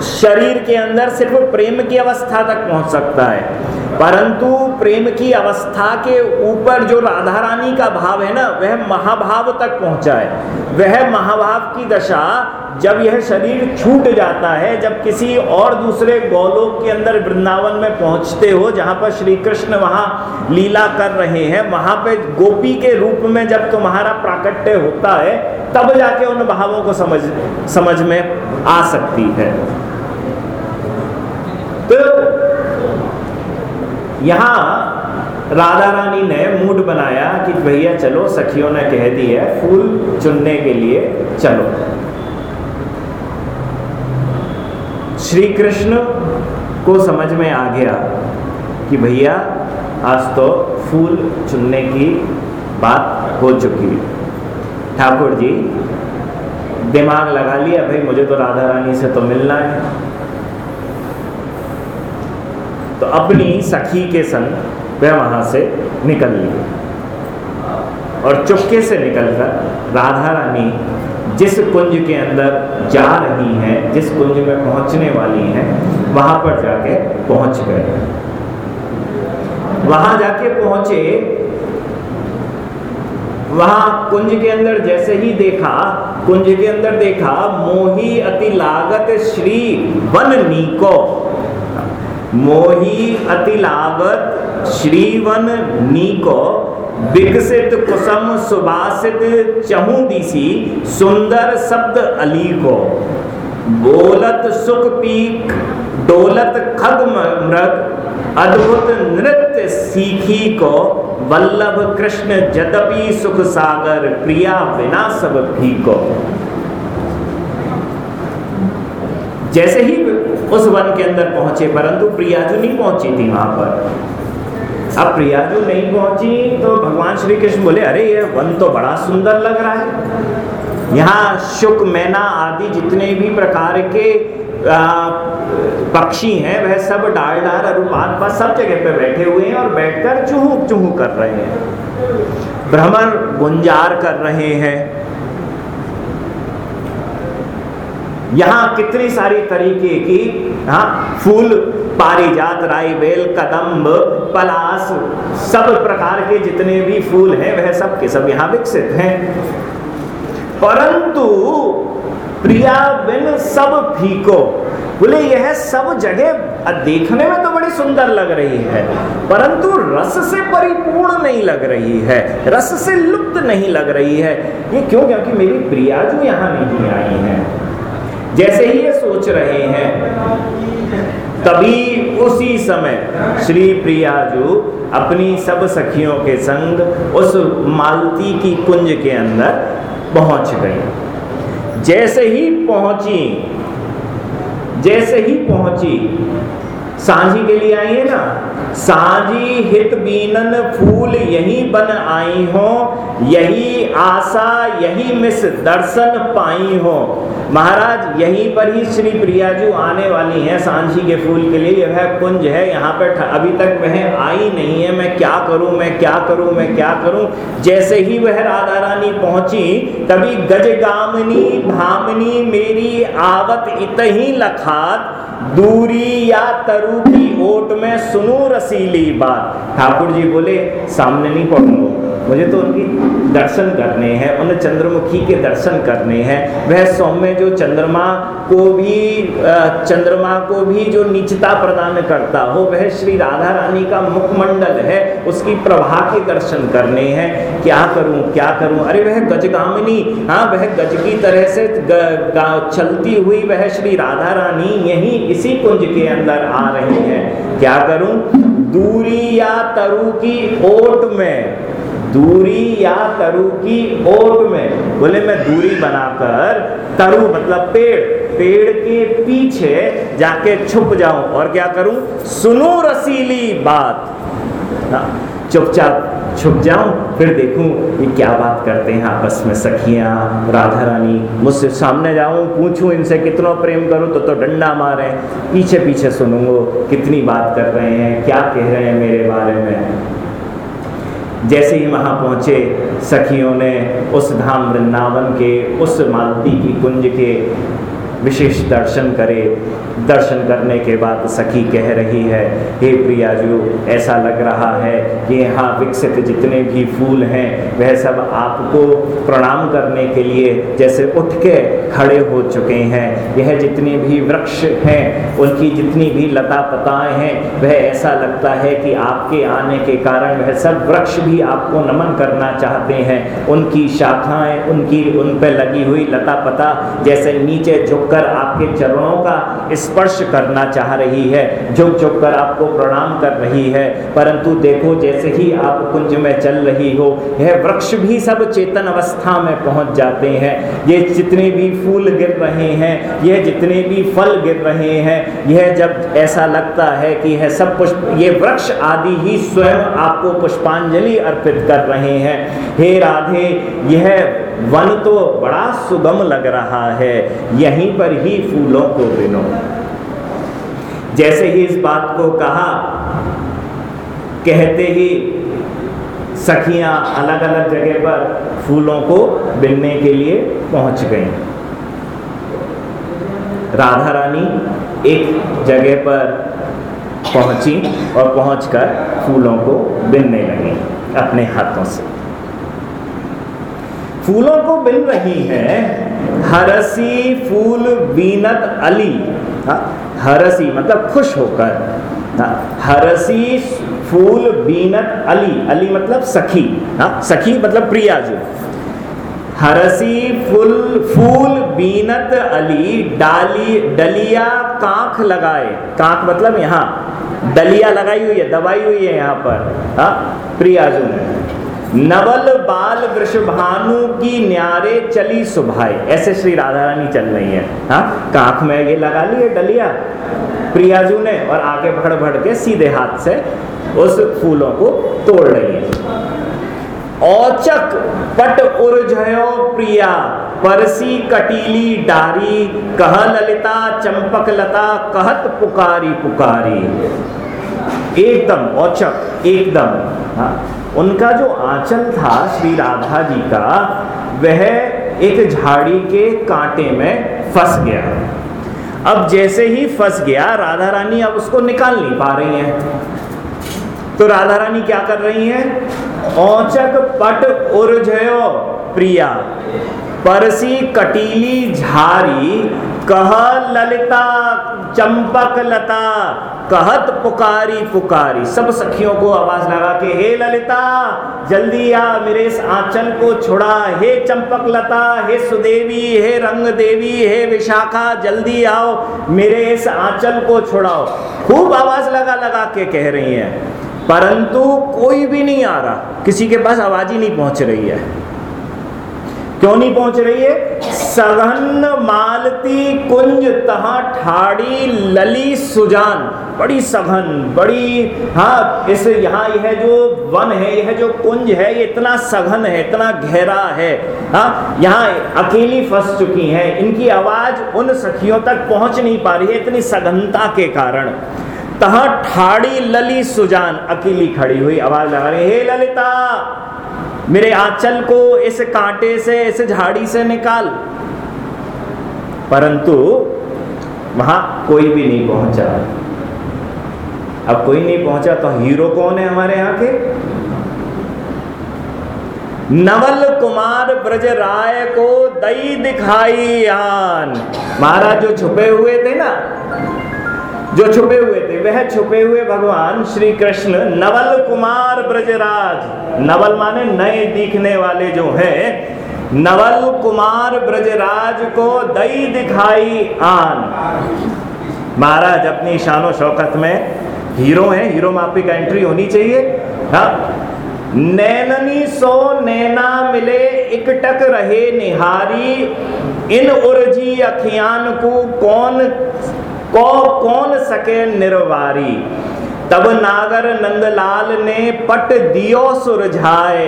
शरीर के अंदर सिर्फ़ प्रेम की अवस्था तक पहुँच सकता है। परंतु प्रेम की अवस्था के ऊपर जो राधा रानी का भाव है ना, वह महाभाव तक पहुँचा है। वह महाभाव की दशा जब यह शरीर छूट जाता है, जब किसी और दूसरे गौलोक के अंदर वृंदावन में पहुँचते हो, जहाँ पर श्री कृष्ण वहाँ लीला कर रहे हैं, वहाँ पे गोपी के रूप में जब तुम्हारा प्राकट्य होता है, तब जाके उन भावों को समझ समझ में आ सकती है। तो यहाँ राधा रानी ने मूड बनाया कि भैया चलो, सखियों ने कह दी है, फूल चुनने के लिए चलो। श्री कृष्ण को समझ में आ गया कि भैया, आज तो फूल चुनने की बात हो चुकी है। ठाकुर जी, दिमाग लगा लिया, भाई, मुझे तो राधा रानी से तो मिलना है। तो अपनी सखी के संग वह वहाँ से निकल लिए और चुपके से निकलकर राधा रानी, जिस कुंज के अंदर जा रही हैं, जिस कुंज में पहुँचने वाली हैं, वहाँ पर जाके पहुँच गए। वहाँ जाके पहुँचे, वहाँ कुंज के अंदर जैसे ही देखा, कुंज के अंदर देखा, मोही अति लागत श्री वन नीको। मोही अति लागत श्रीवन नीको विकसित कुसम सुबासित चहु दिसी सुंदर शब्द अली को। बोलत सुख पीक डोलत खग मृग, अद्भुत नृत्य सीखी को। वल्लभ कृष्ण जदपि सुख सागर, प्रिया बिना सब भी को। जैसे ही उस वन के अंदर पहुँचे, परंतु प्रियाजू नहीं पहुँची थी वहाँ पर। अब प्रियाजू नहीं पहुँची तो भगवान श्री कृष्ण बोले, अरे, ये वन तो बड़ा सुंदर लग रहा है। यहाँ शुक, मैना आदि जितने भी प्रकार के पक्षी हैं, वह सब डाल डाल, अनुपात पर सब जगह पे बैठे हुए हैं और बैठकर चूहू चूहू कर रहे हैं। भ्रमर गुंजार कर रहे हैं। यहाँ कितनी सारी तरीके की हाँ फूल, पारिजात राई बेल कदम्ब पलास सब प्रकार के जितने भी फूल हैं, वह सब के सब यहाँ विकसित हैं। परंतु प्रिया बिन सब फीको बोले यह सब जगह देखने में तो बड़ी सुंदर लग रही है, परंतु रस से परिपूर्ण नहीं लग रही है, रस से लुप्त नहीं लग रही है। ये क्यों? क्योंकि मेरी प्रिया जो यहाँ नहीं आई है। जैसे ही ये सोच रहे हैं, तभी उसी समय श्री प्रिया प्रियाजू अपनी सब सखियों के संग उस मालती की कुंज के अंदर पहुँच गई जैसे ही पहुँची, जैसे ही पहुँची, सांझी के लिए आई है ना, साझी हित बीनन फूल यही बन आई हो, यही आशा, यही मिस दर्शन पाई हो। महाराज, यहीं पर ही श्री प्रिया प्रियाजू आने वाली हैं सांझी के फूल के लिए। यह कुंज है, यहाँ पर अभी तक वह आई नहीं है। मैं क्या करूँ, मैं क्या करूँ, मैं क्या करूँ? जैसे ही वह राधा रानी पहुँची, तभी गजगामिनी धामनी मेरी आवत इत ही लखात, दूरी या तरु की ओट में सुनू रसीली बात। ठाकुर जी बोले, सामने नहीं पढ़ूँगा मुझे तो उनकी दर्शन करने हैं उन चंद्रमुखी के दर्शन करने हैं। वह सौम्य जो चंद्रमा को भी चंद्रमा को भी जो नीचता प्रदान करता हो, वह श्री राधा रानी का मुखमंडल है, उसकी प्रभा के दर्शन करने हैं। क्या करूँ क्या करूँ? अरे वह गजगामिनी हाँ वह गज की तरह से चलती हुई वह श्री राधा रानी यही इसी कुंज के अंदर आ रही है। क्या करूँ? दूरी या तरु की ओट में दूरी या तरु की ओट में। बोले, मैं दूरी बनाकर तरु मतलब पेड़ पेड़ के पीछे जाके छुप जाऊँ और क्या करूँ? सुनो रसीली बात चुपचाप छुप जाऊँ, फिर देखूँ ये क्या बात करते हैं आपस में सखियाँ राधा रानी मुझसे सामने जाऊँ, पूछूँ इनसे, कितना प्रेम करूँ तो तो डंडा मारे। पीछे पीछे सुनूंगो, कितनी बात कर रहे हैं, क्या कह रहे हैं मेरे बारे में? जैसे ही वहाँ पहुँचे, सखियों ने उस धाम वृंदावन के, उस मालती की कुंज के विशेष दर्शन करे। दर्शन करने के बाद सखी कह रही है, हे प्रियाजू, ऐसा लग रहा है कि यहाँ विकसित जितने भी फूल हैं, वह सब आपको प्रणाम करने के लिए जैसे उठ के खड़े हो चुके हैं। यह जितने भी वृक्ष हैं, उनकी जितनी भी लता पताएँ हैं, वह ऐसा लगता है कि आपके आने के कारण वह सब वृक्ष भी आपको नमन करना चाहते हैं। उनकी शाखाएँ, उनकी उन पर लगी हुई लता पता जैसे नीचे झुक कर आपके चरणों का स्पर्श करना चाह रही है झुक झुक कर आपको प्रणाम कर रही है। परंतु देखो, जैसे ही आप कुंज में चल रही हो, यह वृक्ष भी सब चेतन अवस्था में पहुँच जाते हैं। ये जितने भी फूल गिर रहे हैं, यह जितने भी फल गिर रहे हैं, यह जब ऐसा लगता है कि यह सब पुष्प, ये वृक्ष आदि ही स्वयं आपको पुष्पांजलि अर्पित कर रहे हैं। हे राधे, यह वन तो बड़ा सुगम लग रहा है, यहीं पर ही फूलों को बिनो। जैसे ही इस बात को कहा, कहते ही सखियाँ अलग अलग जगह पर फूलों को बिनने के लिए पहुँच गईं। राधा रानी एक जगह पर पहुँची और पहुंचकर फूलों को बिनने लगी, अपने हाथों से। फूलों को बिन रही है, हरसी फूल बीनत अली हा? हरसी मतलब खुश होकर? हरसी फूल बीनत अली अली मतलब सखी हा? सखी मतलब प्रिया जो हरसी फूल फूल बीनत अली, डाली, डलिया कांख लगाए कांख मतलब यहाँ, डलिया लगाई हुई है, दबाई हुई है यहाँ पर हा? प्रियाजू ने नवल बाल वृषभानु की न्यारे चली सुभाई ऐसे श्री राधा रानी चल रही है। हाँ कांख में ये लगा लिए डलिया। प्रियाजू ने और आगे भड़ भड़ के सीधे हाथ से उस फूलों को तोड़ रही है। औचक पट उर्जयो प्रिया, परसी कटीली डारी, कह ललिता चंपक लता, कहत पुकारी पुकारी। एकदम औचक, एकदम। हाँ। उनका जो आंचल था श्री राधा जी का, वह एक झाड़ी के कांटे में फंस गया। अब जैसे ही फंस गया, राधा रानी अब उसको निकाल नहीं पा रही हैं। तो राधा रानी क्या कर रही हैं? औचक पट उर्जयो प्रिया, परसी कटीली झारी कह ललिता, चंपक लता, कहत पुकारी पुकारी। सब सखियों को आवाज़ लगा के, हे ललिता, जल्दी आ मेरे इस आंचल को छुड़ा। हे चंपक लता, हे सुदेवी, हे रंग देवी हे विशाखा, जल्दी आओ, मेरे इस आंचल को छुड़ाओ। खूब आवाज़ लगा लगा के कह रही हैं। परंतु कोई भी नहीं आ रहा। किसी के पास आवाज़ ही नहीं पहुँच रही है। क्यों नहीं पहुँच रही है? सघन मालती कुंज तहा ठाड़ी लली सुजान। बड़ी सघन, बड़ी हाँ इस यहाँ यह जो वन है, यह जो कुंज है, ये इतना सघन है, इतना गहरा है। हाँ यहाँ अकेली फंस चुकी हैं। इनकी आवाज़ उन सखियों तक पहुँच नहीं पा रही है, इतनी सघनता के कारण। तहा ठाड़ी लली सुजान अकेली खड़ी हुई आवाज़ लगा रही हे ललिता मेरे आंचल को इस कांटे से, इस झाड़ी से निकाल। परंतु वहाँ कोई भी नहीं पहुँचा। अब कोई नहीं पहुँचा तो हीरो कौन है हमारे यहाँ के? नवल कुमार ब्रज राय को दई दिखाई आन महाराज जो छुपे हुए थे ना जो छुपे हुए थे, वह छुपे हुए भगवान श्री कृष्ण नवल कुमार ब्रजराज। नवल माने नए दिखने वाले जो हैं। नवल कुमार ब्रजराज को दई दिखाई आन। महाराज, अपनी शानो शौकत में हीरो हैं, हीरो में का एंट्री होनी चाहिए। हाँ। नैननी सो नैना मिले इकटक रहे निहारी। इन उर्जी अखियान को कौन को कौन सके निर्वारी? तब नागर नंदलाल ने पट दियो सुरझाए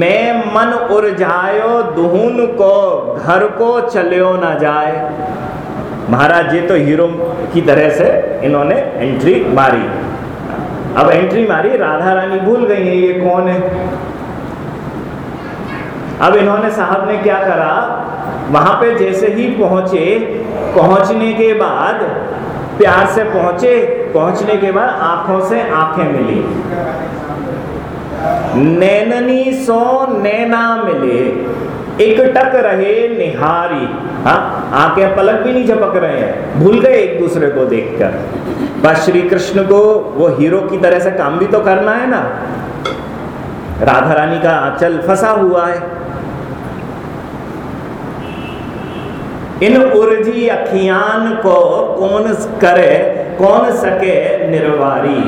मैं मन उर्झायो दुहून को घर को चलो ना जाए। महाराज जी तो हीरो की तरह से इन्होंने एंट्री मारी। अब एंट्री मारी, राधा रानी भूल गई है, ये कौन है? अब इन्होंने साहब ने क्या करा? वहाँ पे जैसे ही पहुँचे, पहुँचने के बाद प्यार से पहुँचे, पहुँचने के बाद आँखों से आँखें मिली। नैननी सो नैना मिले, एक टक रहे निहारी। हाँ आँखें पलक भी नहीं झपक रहे हैं, भूल गए एक दूसरे को देखकर। बस श्री कृष्ण को, वो हीरो की तरह से काम भी तो करना है ना। राधा रानी का आंचल फंसा हुआ है। इन उर्जी अखियान को कौन करे, कौन सके निर्वारी?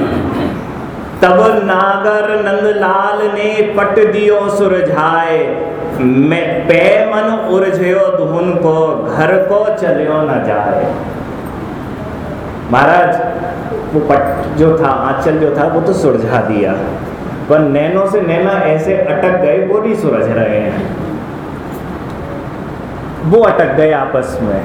तब नागर नंदलाल ने पट दियो सुरझाए। मैं पे मन उर्झयो, धुन को घर को चलियो न जाए। महाराज, वो पट जो था, आंचल जो था, वो तो सुलझा दिया। पर नैनो से नैना ऐसे अटक गए, वो नहीं सुलझ रहे हैं। वो अटक गए आपस में।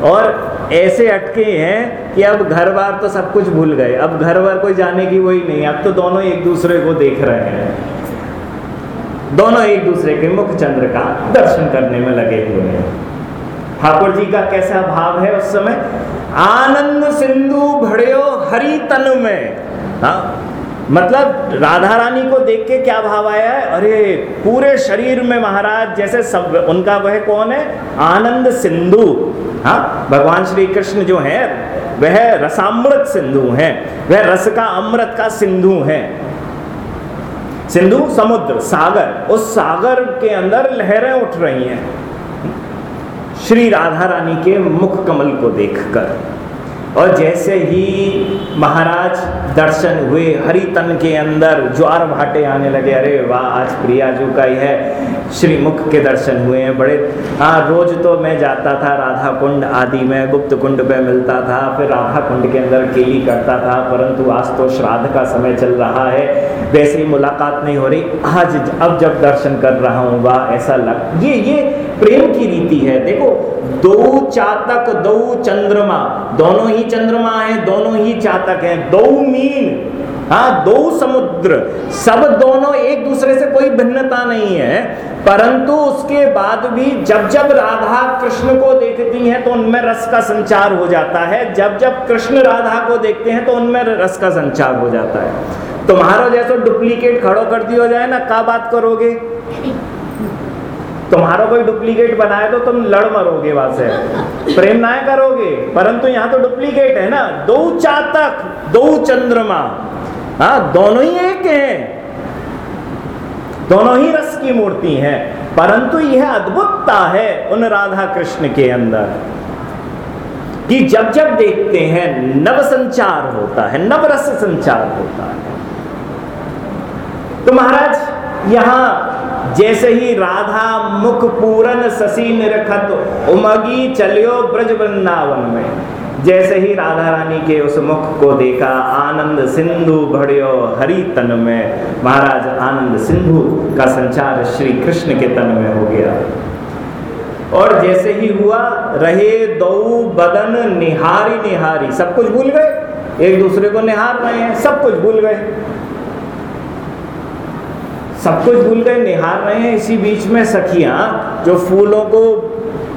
और ऐसे अटके हैं कि अब घर बार तो सब कुछ भूल गए। अब घर बार कोई जाने की वही नहीं। अब तो दोनों एक दूसरे को देख रहे हैं। दोनों एक दूसरे के मुख चंद्र का दर्शन करने में लगे हुए हैं। ठाकुर जी का कैसा भाव है उस समय? आनंद सिंधु भड़ियो हरि तन में। हा? मतलब राधा रानी को देख के क्या भाव आया? है अरे, पूरे शरीर में महाराज जैसे सब, उनका वह कौन है? आनंद सिंधु। हाँ भगवान श्री कृष्ण जो है, वह रसामृत सिंधु है। वह रस का, अमृत का सिंधु है। सिंधु, समुद्र, सागर, उस सागर के अंदर लहरें उठ रही हैं। श्री राधा रानी के मुख कमल को देखकर। और जैसे ही महाराज दर्शन हुए हरि तन के अंदर ज्वार भाटे आने लगे। अरे वाह, आज प्रिया जो का ही है श्री मुख के दर्शन हुए हैं बड़े। हाँ रोज तो मैं जाता था राधा कुंड आदि में, गुप्त कुंड पे मिलता था, फिर राधा कुंड के अंदर केली करता था, परंतु आज तो श्राद्ध का समय चल रहा है, वैसे ही मुलाकात नहीं हो रही। आज अब जब दर्शन कर रहा हूँ, वाह, ऐसा लग, ये ये प्रेम की रीति है। देखो, दो चातक, दो चंद्रमा। दोनों ही चंद्रमा है, दोनों ही चातक हैं। दो मीन। हाँ दो समुद्र। सब दोनों एक दूसरे से कोई भिन्नता नहीं है। परंतु उसके बाद भी जब जब राधा कृष्ण को देखती हैं तो उनमें रस का संचार हो जाता है। जब जब कृष्ण राधा को देखते हैं तो उनमें रस का संचार हो जाता है। तुम्हारा जैसा डुप्लीकेट खड़ो कर दिया जाए ना का बात करोगे? तुम्हारा कोई डुप्लीकेट बनाए तो तुम लड़ मरोगे वहाँ से। प्रेम ना करोगे, परंतु यहाँ तो डुप्लीकेट है ना। दो चातक, दो चंद्रमा। हाँ दोनों ही एक हैं। दोनों ही रस की मूर्ति हैं। परंतु यह अद्भुतता है उन राधा कृष्ण के अंदर कि जब जब देखते हैं, नव संचार होता है, नव रस संचार होता है। तो महाराज यहाँ जैसे ही राधा मुख पूरन ससी निरखत, उमगी चलियो ब्रज वृंदावन में। जैसे ही राधा रानी के उस मुख को देखा, आनंद सिंधु भड़ियो हरि तन में। महाराज, आनंद सिंधु का संचार श्री कृष्ण के तन में हो गया। और जैसे ही हुआ, रहे दो बदन निहारी निहारी। सब कुछ भूल गए? एक दूसरे को निहार रहे हैं, सब कुछ भूल गए। सब कुछ भूल गए, निहार रहे हैं। इसी बीच में सखियाँ जो फूलों को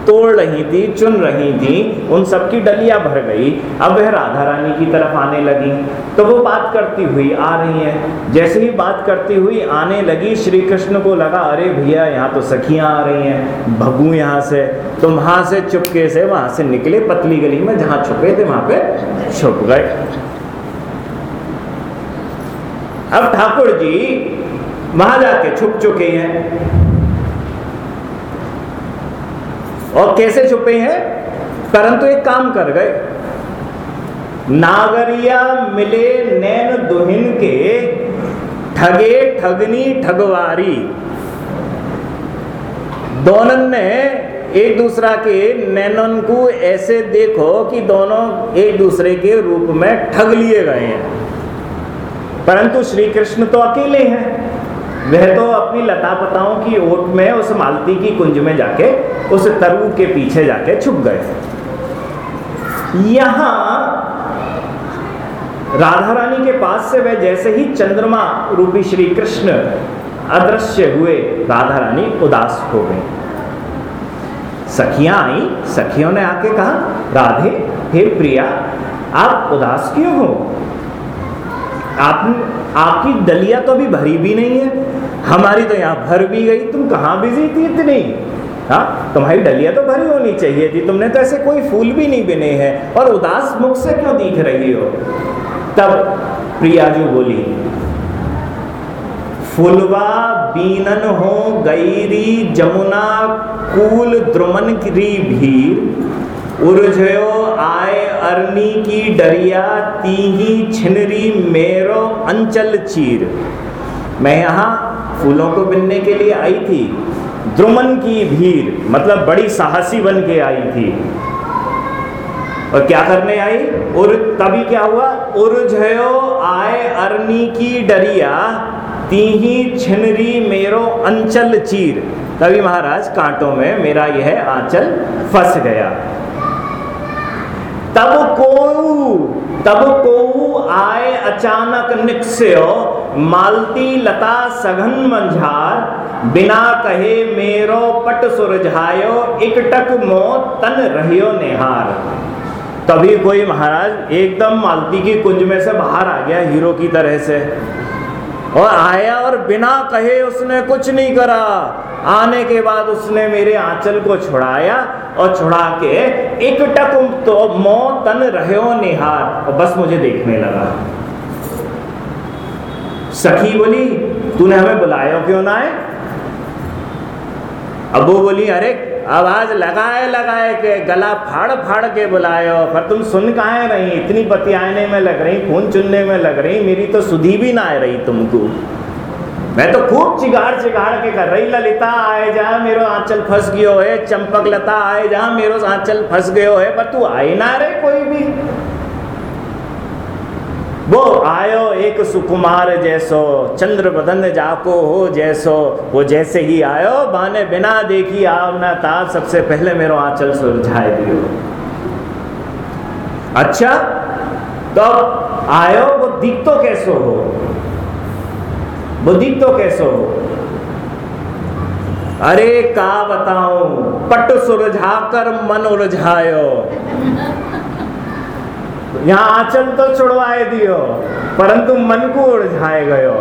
तोड़ रही थी, चुन रही थी, उन सबकी डलिया भर गई। अब वह राधा रानी की तरफ़ आने लगी। तो वो बात करती हुई आ रही है। जैसे ही बात करती हुई आने लगी श्री कृष्ण को लगा, अरे भैया, यहाँ तो सखियाँ आ रही हैं। भगू यहाँ से तो वहाँ से चुपके से, वहाँ से निकले पतली गली में, जहाँ छुपे थे, वहाँ पे छुप गए। अब ठाकुर जी वहाँ जाके छुप चुके हैं। और कैसे छुपे हैं? परंतु एक काम कर गए। नागरिया मिले नैन दुहिन के, ठगे ठगनी ठगवारी। दोनों ने एक दूसरा के नैनन को ऐसे देखो कि दोनों एक दूसरे के रूप में ठग लिए गए हैं। परंतु श्री कृष्ण तो अकेले हैं। वह तो अपनी लता पताओं की ओट में उस मालती की कुंज में जाके, उस तरु के पीछे जाके छुप गए। यहाँ राधा रानी के पास से वह जैसे ही चंद्रमा रूपी श्री कृष्ण अदृश्य हुए, राधा रानी उदास हो गई। सखियाँ आई, सखियों ने आके कहा, राधे, हे प्रिया, आप उदास क्यों हो? आप आपकी दलिया तो अभी भरी भी नहीं है। हमारी तो यहाँ भर भी गई, तुम कहाँ बिज़ी थी इतनी? हाँ तुम्हारी डलिया तो भरी होनी चाहिए थी, तुमने तो ऐसे कोई फूल भी नहीं बिने हैं। और उदास मुख से क्यों दिख रही हो? तब प्रिया जो बोली, फुलवा बीनन हो गईरी जमुना कूल द्रुमन की भीर उर्जयो आय अरनी की डरिया, तीही छिनरी मेरो अंचल चीर। मैं यहाँ फूलों को बिनने के लिए आई थी, द्रुमन की भीड़ मतलब बड़ी साहसी बन के आई थी। और क्या करने आई? और तभी क्या हुआ? उर्जयो आय अरनी की डरिया, तीही छिनरी मेरो अंचल चीर। तभी महाराज, कांटों में मेरा यह आंचल फंस गया। तब को तब को आए अचानक निक्स्यो मालती लता सघन मंझार, बिना कहे मेरो पट सुरझायो, इकटक मो तन रहियो निहार। तभी कोई महाराज, एकदम मालती की कुंज में से बाहर आ गया हीरो की तरह से। और आया और बिना कहे उसने कुछ नहीं करा। आने के बाद उसने मेरे आंचल को छुड़ाया और छुड़ा के एक टक तो मो तन रहो निहार। और बस मुझे देखने लगा। सखी बोली, तूने हमें बुलाया क्यों ना है अब वो बोली, अरे आवाज़ लगाए लगाए के गला फाड़ फाड़ के बुलायो। पर तुम सुन कहा रही? इतनी बतियाने में लग रही, खून चुनने में लग रही, मेरी तो सुधी भी ना आ रही तुमको। मैं तो खूब चिगाड़ चिगाड़ के कर रही, ललिता, आए जा, मेरो आंचल फंस गयो है चंपक लता आए जा, मेरो आंचल फंस गयो है, पर तू आई ना रे कोई भी। वो आयो एक सुकुमार जैसो चंद्र बदन जाको हो जैसो। वो जैसे ही आयो, बाने बिना देखी आव ना ताप सबसे पहले मेरो आंचल सुलझाए दियो। अच्छा तो आयो, वो तो कैसो हो? वो तो कैसो हो? अरे, का बताऊँ, पट सुलझा कर मन उलझायो। यहाँ आंचल तो छुड़वाए दियो, परंतु मन को उलझाए गयो।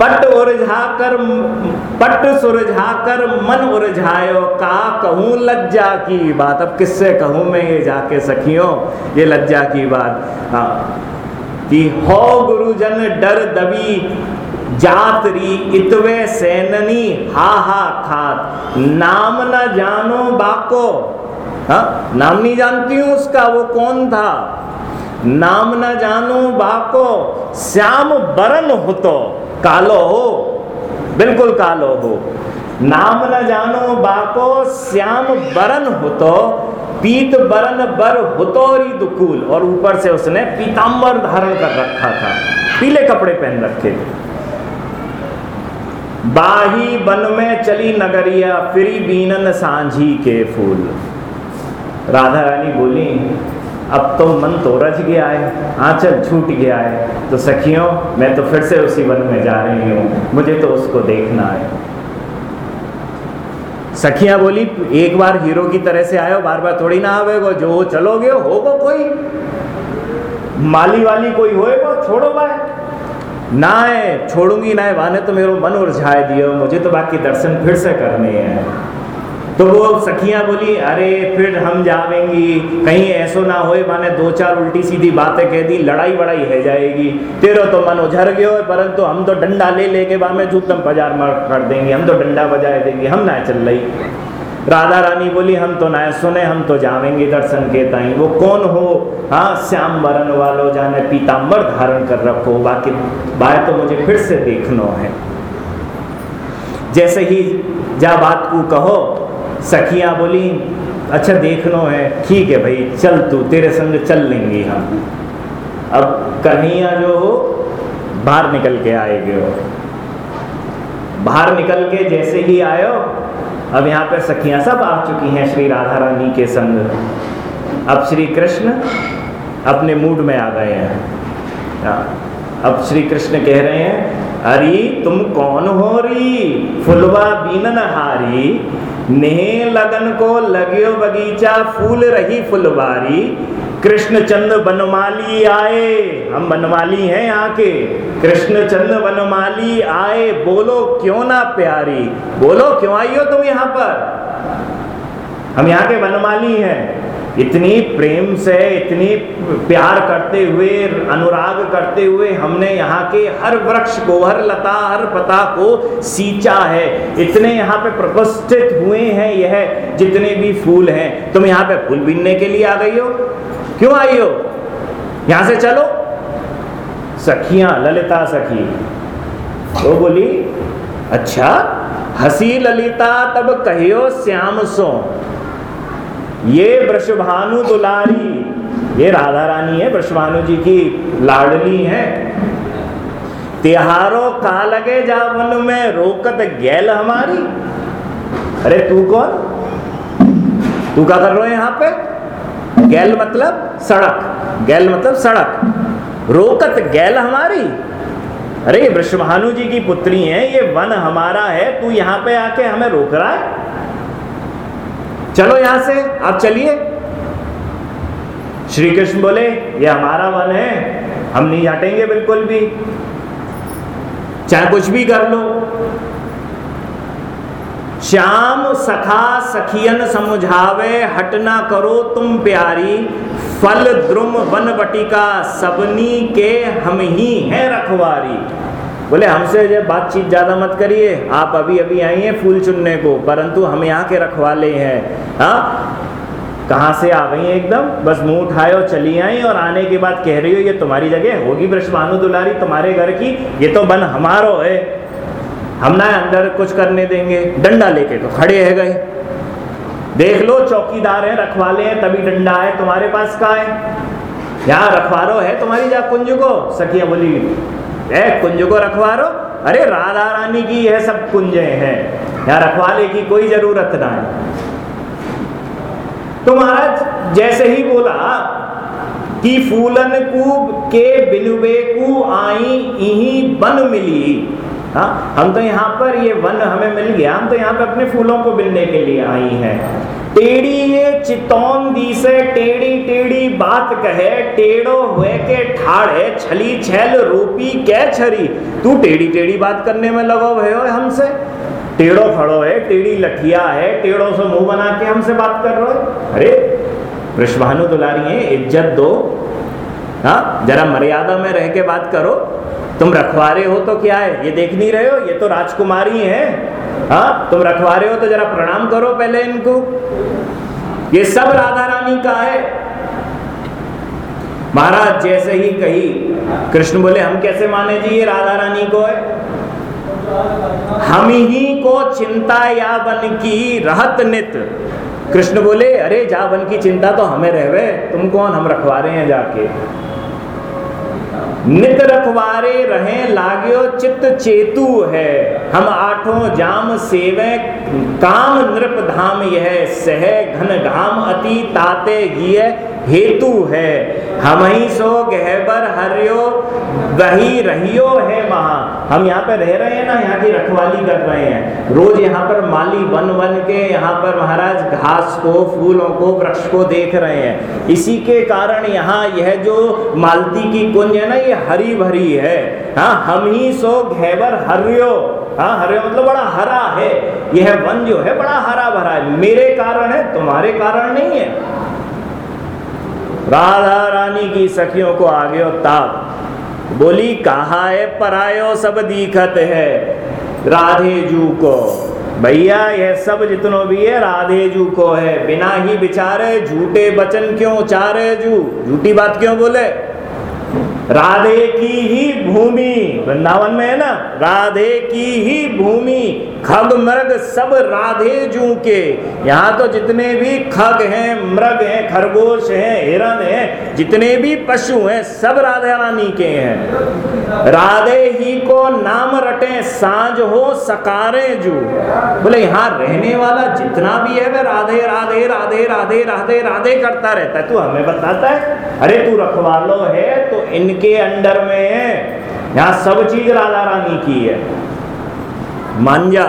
पट उलझा कर पट सुरझा कर मन उलझायो, का कहूँ लज्जा की बात? अब किससे कहूँ मैं ये जाके सखियों? ये लज्जा की बात। हाँ कि हो गुरुजन डर दबी, जातरी इतवे सैननी हा हा खात। नाम न जानो बाको। हा, नाम नहीं जानती हूँ उसका, वो कौन था? नाम न जानो बाको श्याम बरन हो तो कालो हो, बिल्कुल कालो हो। नाम न जानो बाको श्याम बरन हो तो पीत बरन बर हुतोरी दुकूल। और ऊपर से उसने पीताम्बर धारण कर रखा था। पीले कपड़े पहन रखे। बाही बन में चली नगरिया, फिरी बीनन सांझी के फूल। राधा रानी बोली अब तो मन तो रज गया है, आंचल छूट गया है। तो सखियों, मैं तो फिर से उसी वन में जा रही हूँ, मुझे तो उसको देखना है। सखियाँ बोली, एक बार हीरो की तरह से आयो बार बार थोड़ी ना आवेगो जो चलोगे, होगो कोई। माली वाली कोई होएगो, छोड़ो भाई। ना है, छोड़ूँगी ना है, वाने तो मेरे मन उलझाए दियो, मुझे तो बाकी दर्शन फिर से करने हैं। तो वो सखियाँ बोली, अरे, फिर हम जावेंगी। कहीं ऐसो ना हो माने दो चार उल्टी सीधी बातें कह दी, लड़ाई वड़ाई है जाएगी। तेरो तो मन उझर गयो है, परंतु हम तो डंडा ले लेके बा में जूतम बाज़ार मार कर देंगे, हम तो डंडा बजाए देंगे, हम ना चल रही। राधा रानी बोली, हम तो ना सुने, हम तो जावेंगे दर्शन के ताई। वो कौन हो? हाँ श्याम वरण वालो जाने पीताम्बर धारण कर रखो। बाकी बात तो मुझे फिर से देखना है। जैसे ही जा बात को कहो सखियाँ बोली अच्छा देखनो है। ठीक है भाई चल तू तेरे संग चल लेंगे हम। अब कन्हैया जो हो बाहर निकल के आएगे हो। बाहर निकल के जैसे ही आयो अब यहाँ पे सखियाँ सब आ चुकी हैं श्री राधा रानी के संग। अब श्री कृष्ण अपने मूड में आ गए हैं। हाँ, अब श्री कृष्ण कह रहे हैं अरे तुम कौन हो री? फुलवा बीनन हारी? नेह लगन को लगियो बगीचा, फूल रही फुलवारी। कृष्ण चंद बनमाली आए। हम बनमाली हैं यहाँ के। कृष्ण चंद बनमाली आए। बोलो क्यों ना प्यारी? बोलो क्यों आई हो तुम यहाँ पर? हम यहाँ के बनमाली हैं। इतनी प्रेम से, इतनी प्यार करते हुए, अनुराग करते हुए हमने यहाँ के हर वृक्ष को, हर लता, हर पता को सींचा है। इतने यहाँ पे प्रतिष्ठित हुए हैं यह जितने भी फूल हैं। तुम यहाँ पे फूल बीनने के लिए आ गई हो? क्यों आई हो? यहाँ से चलो। सखियाँ, ललिता सखी। वो बोली अच्छा हसी ललिता, तब कहियो श्याम सो। ये वृषभानु दुलारी ये राधा रानी है, वृषभानु जी की लाडली है। तिहारो का लगे जा वन में, रोकत गैल हमारी। अरे तू कौन? तू क्या कर रहे हो यहाँ पे? गैल मतलब सड़क, गैल मतलब सड़क। रोकत गैल हमारी। अरे वृषभानु जी की पुत्री है, ये वन हमारा है, तू यहाँ पे आके हमें रोक रहा है? चलो यहाँ से, आप चलिए। श्री कृष्ण बोले, ये हमारा वन है, हम नहीं हटेंगे बिल्कुल भी। चाहे कुछ भी कर लो। श्याम सखा सखियन समझावे हटना करो तुम प्यारी। फल द्रुम वन बटिका, सबनी के हम ही हैं रखवारी। बोले, हमसे जब बातचीत ज़्यादा मत करिए। आप अभी अभी आई हैं फूल चुनने को, परंतु हम यहाँ के रखवाले हैं। हाँ? कहाँ से आ गई एकदम? बस मुँह उठाए और चली आई और आने के बाद कह रही हो, ये तुम्हारी जगह होगी ब्रष्मानु दुलारी, तुम्हारे घर की। ये तो बन हमारो है। हम ना अंदर कुछ करने देंगे। डंडा लेके तो खड़े है गए। देख लो, चौकीदार है, रखवाले हैं, तभी डंडा है तुम्हारे पास का है? यहाँ रखवारो है तुम्हारी जा कुंज को? सखिया बोली है, कुंज को रखवारो। अरे राधा रानी की यह सब कुंजे हैं। यहाँ रखवाले की कोई ज़रूरत ना है। तो महाराज, जैसे ही बोला कि फूलन कूब के बिलुबे कु आई, इही बन मिली। हाँ हम तो यहाँ पर ये वन हमें मिल गया, हम तो यहाँ पे अपने फूलों को मिलने के लिए आई है। टेढ़ी ये चितौन दी से टेढ़ी टेढ़ी बात कहे, टेढ़ो हुए के ठाड़े छली छल रूपी कै छरी। तू टेढ़ी टेढ़ी बात करने में लगो भय हमसे? टेढ़ो खड़ो है, टेढ़ी लठिया है, टेढ़ो से मुँह बना के हमसे बात कर रहे हो? अरे, वृषभानु दुलारी इज़्ज़त दो। हाँ जरा मर्यादा में रह के बात करो। तुम रखवारे हो तो क्या है? ये देख नहीं रहे हो? ये तो राजकुमारी है। हाँ तुम रखवारे हो तो जरा प्रणाम करो पहले इनको। ये सब राधा रानी का है। महाराज, जैसे ही कही, कृष्ण बोले, हम कैसे माने जी, ये राधा रानी को है? हम ही को चिंता या बन की रहत नित। कृष्ण बोले, अरे, जा बन की चिंता तो हमें रहवे तुम कौन? हम रखवा रहे हैं जाके। नित रखवारे रहे, लाग्यो चित्त चेतु है। हम आठों जाम सेवे, काम नृप धाम यह, सह घन घाम अति ताते गिय। हेतु है। हम ही सो गहबर हरियो, वही रहियो है महा। हम यहाँ पे रह रहे हैं ना, यहाँ की रखवाली कर रहे हैं। रोज यहाँ पर माली बन बन के यहाँ पर महाराज घास को, फूलों को, वृक्ष को देख रहे हैं। इसी के कारण यहाँ यह जो मालती की कुंज है ना, ये हरी भरी है। हाँ हम ही सो घेबर हरियो। हाँ हरियो मतलब बड़ा हरा है। यह वन जो है, बड़ा हरा भरा है। मेरे कारण है, तुम्हारे कारण नहीं है। राधा रानी की सखियों को आगे ताप। बोली, कहा है परायो सब दीखत है राधे जू को? भैया, यह सब जितनो भी है, राधे जू को है। बिना ही बिचारे झूठे बचन क्यों चारे जू? झूठी बात क्यों बोले? राधे की ही भूमि, वृंदावन में है ना? राधे की ही भूमि, खग मृग सब राधे जू के। यहाँ तो जितने भी खग हैं, मृग हैं, खरगोश हैं, हिरण हैं, जितने भी पशु हैं, सब राधा रानी के हैं। राधे ही को नाम रटे, साँझ हो सकारे जू। बोले, यहाँ रहने वाला जितना भी है, वह राधे राधे राधे राधे राधे राधे करता रहता है। तू हमें बताता है। अरे, तू रखवालो है तो इनके अंडर में यहाँ सब चीज़ राधा रानी की है। मांझा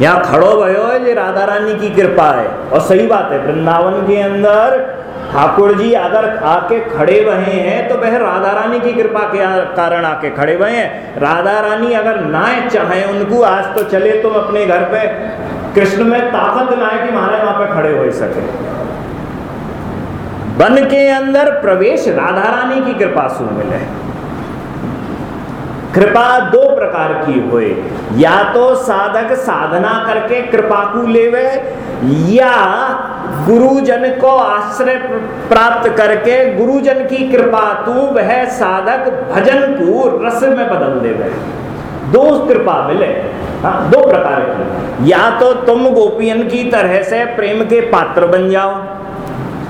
यहाँ खड़ो भयो है ये राधा रानी की कृपा है। और सही बात है, वृंदावन के अंदर ठाकुर जी अगर आके खड़े बहे हैं तो वह राधा रानी की कृपा के कारण आके खड़े हुए हैं। राधा रानी अगर ना चाहे, उनको आज तो चले तुम अपने घर पे। कृष्ण में ताकत ना है कि महाराज वहाँ पे खड़े हो सके। वन के अंदर प्रवेश राधा रानी की कृपा से मिले कृपा दो प्रकार की हुए। या तो साधक साधना करके कृपा को लेवे, या गुरुजन को आश्रय प्राप्त करके गुरुजन की कृपा तू वह साधक भजन को रस में बदल देवे। दो कृपा मिले। हाँ दो प्रकार की। या तो तुम गोपियन की तरह से प्रेम के पात्र बन जाओ।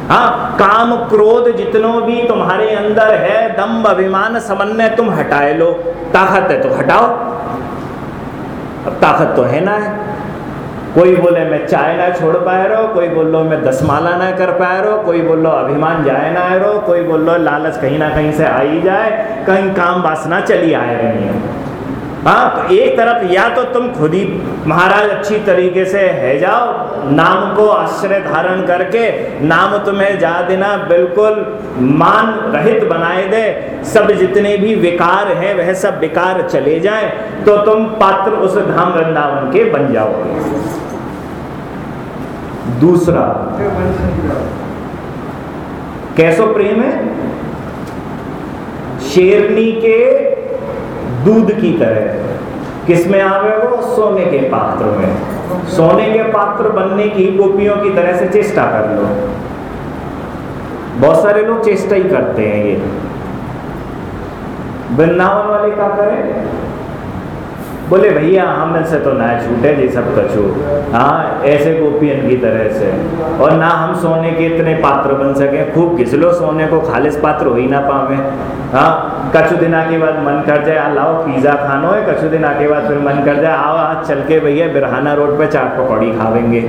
हाँ काम क्रोध जितनो भी तुम्हारे अंदर है दम अभिमान समन्वय तुम हटाए लो। ताकत है तो हटाओ। अब ताकत तो है ना। है कोई बोले, मैं चाय ना छोड़ पाए रहो। कोई बोल लो मैं दस माला ना कर पाए रहो। कोई बोल लो अभिमान जाए ना रहो। कोई बोल लो लालच कहीं ना कहीं से आई जाए। कहीं काम वासना चली आए रही है। हाँ तो एक तरफ़ या तो तुम खुद ही महाराज अच्छी तरीके से है जाओ, नाम को आश्रय धारण करके नाम तुम्हें जा देना, बिल्कुल मान रहित बनाए दे। सब जितने भी विकार हैं, वह सब विकार चले जाएँ तो तुम पात्र उस धाम वृंदावन के बन जाओगे। दूसरा, कैसो प्रेम है? शेरनी के दूध की तरह। किसमें आवे वो? सोने के पात्र में। सोने के पात्र बनने की गोपियों की तरह से चेष्टा कर लो। बहुत सारे लोग चेष्टा ही करते हैं ये। वृंदावन वाले क्या करें? बोले, भैया, हम से तो ना छूटे जी सब कछु। हाँ ऐसे गोपियन की तरह से। और ना हम सोने के इतने पात्र बन सके। खूब घिसलो सोने को, खालिश पात्र हो ही ना पावे। हाँ कछु दिन के बाद मन कर जाए, आ, लाओ पिज़्ज़ा खानो है कछु दिन के बाद फिर मन कर जाए, आओ, आज चल के भैया बिरहाना रोड पे चाट पकौड़ी खावेंगे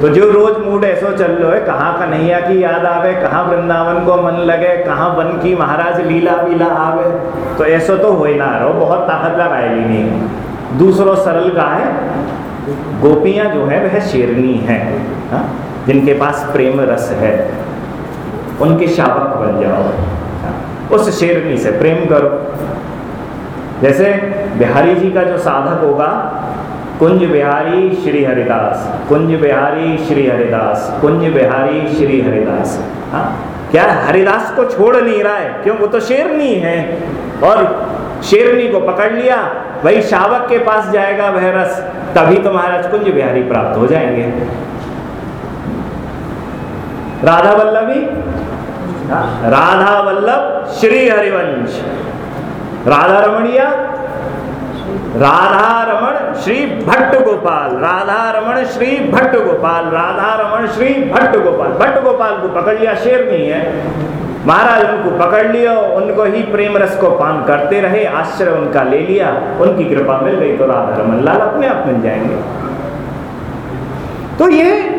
तो जो रोज मूड ऐसो चल लो है, कहाँ कन्हैया की याद आवे, कहाँ वृंदावन को मन लगे, कहाँ वन की महाराज लीला वीला आवे तो ऐसो तो हो ना रहो, बहुत ताकत लगाएगी नहीं दूसरो सरल का है, गोपियाँ जो है, वह शेरनी है, हा? जिनके पास प्रेम रस है, उनके शावक बन जाओ? उस शेरनी से प्रेम करो। जैसे बिहारी जी का जो साधक होगा, कुंज बिहारी श्री हरिदास, कुंज बिहारी श्री हरिदास, कुंज बिहारी श्री हरिदास। हाँ? क्या हरिदास को छोड़ नहीं रहा है? क्यों? वो तो शेरनी है। और शेरनी को पकड़ लिया, वही शावक के पास जाएगा वह रस, तभी तो महाराज कुंज बिहारी प्राप्त हो जाएँगे। राधा वल्लभी राधा वल्लभ श्री हरिवंश। राधा रमणिया? राधा रमण श्री भट्ट गोपाल राधा रमण श्री भट्ट गोपाल राधा रमण श्री भट्ट गोपाल भट्ट गोपाल को पकड़ लिया, शेर नहीं है। महाराज उनको पकड़ लिया, उनको ही प्रेम रस को पान करते रहे, आश्रय उनका ले लिया। उनकी कृपा मिल गई तो राधा रमन लाल अपने आप मिल जाएँगे। तो ये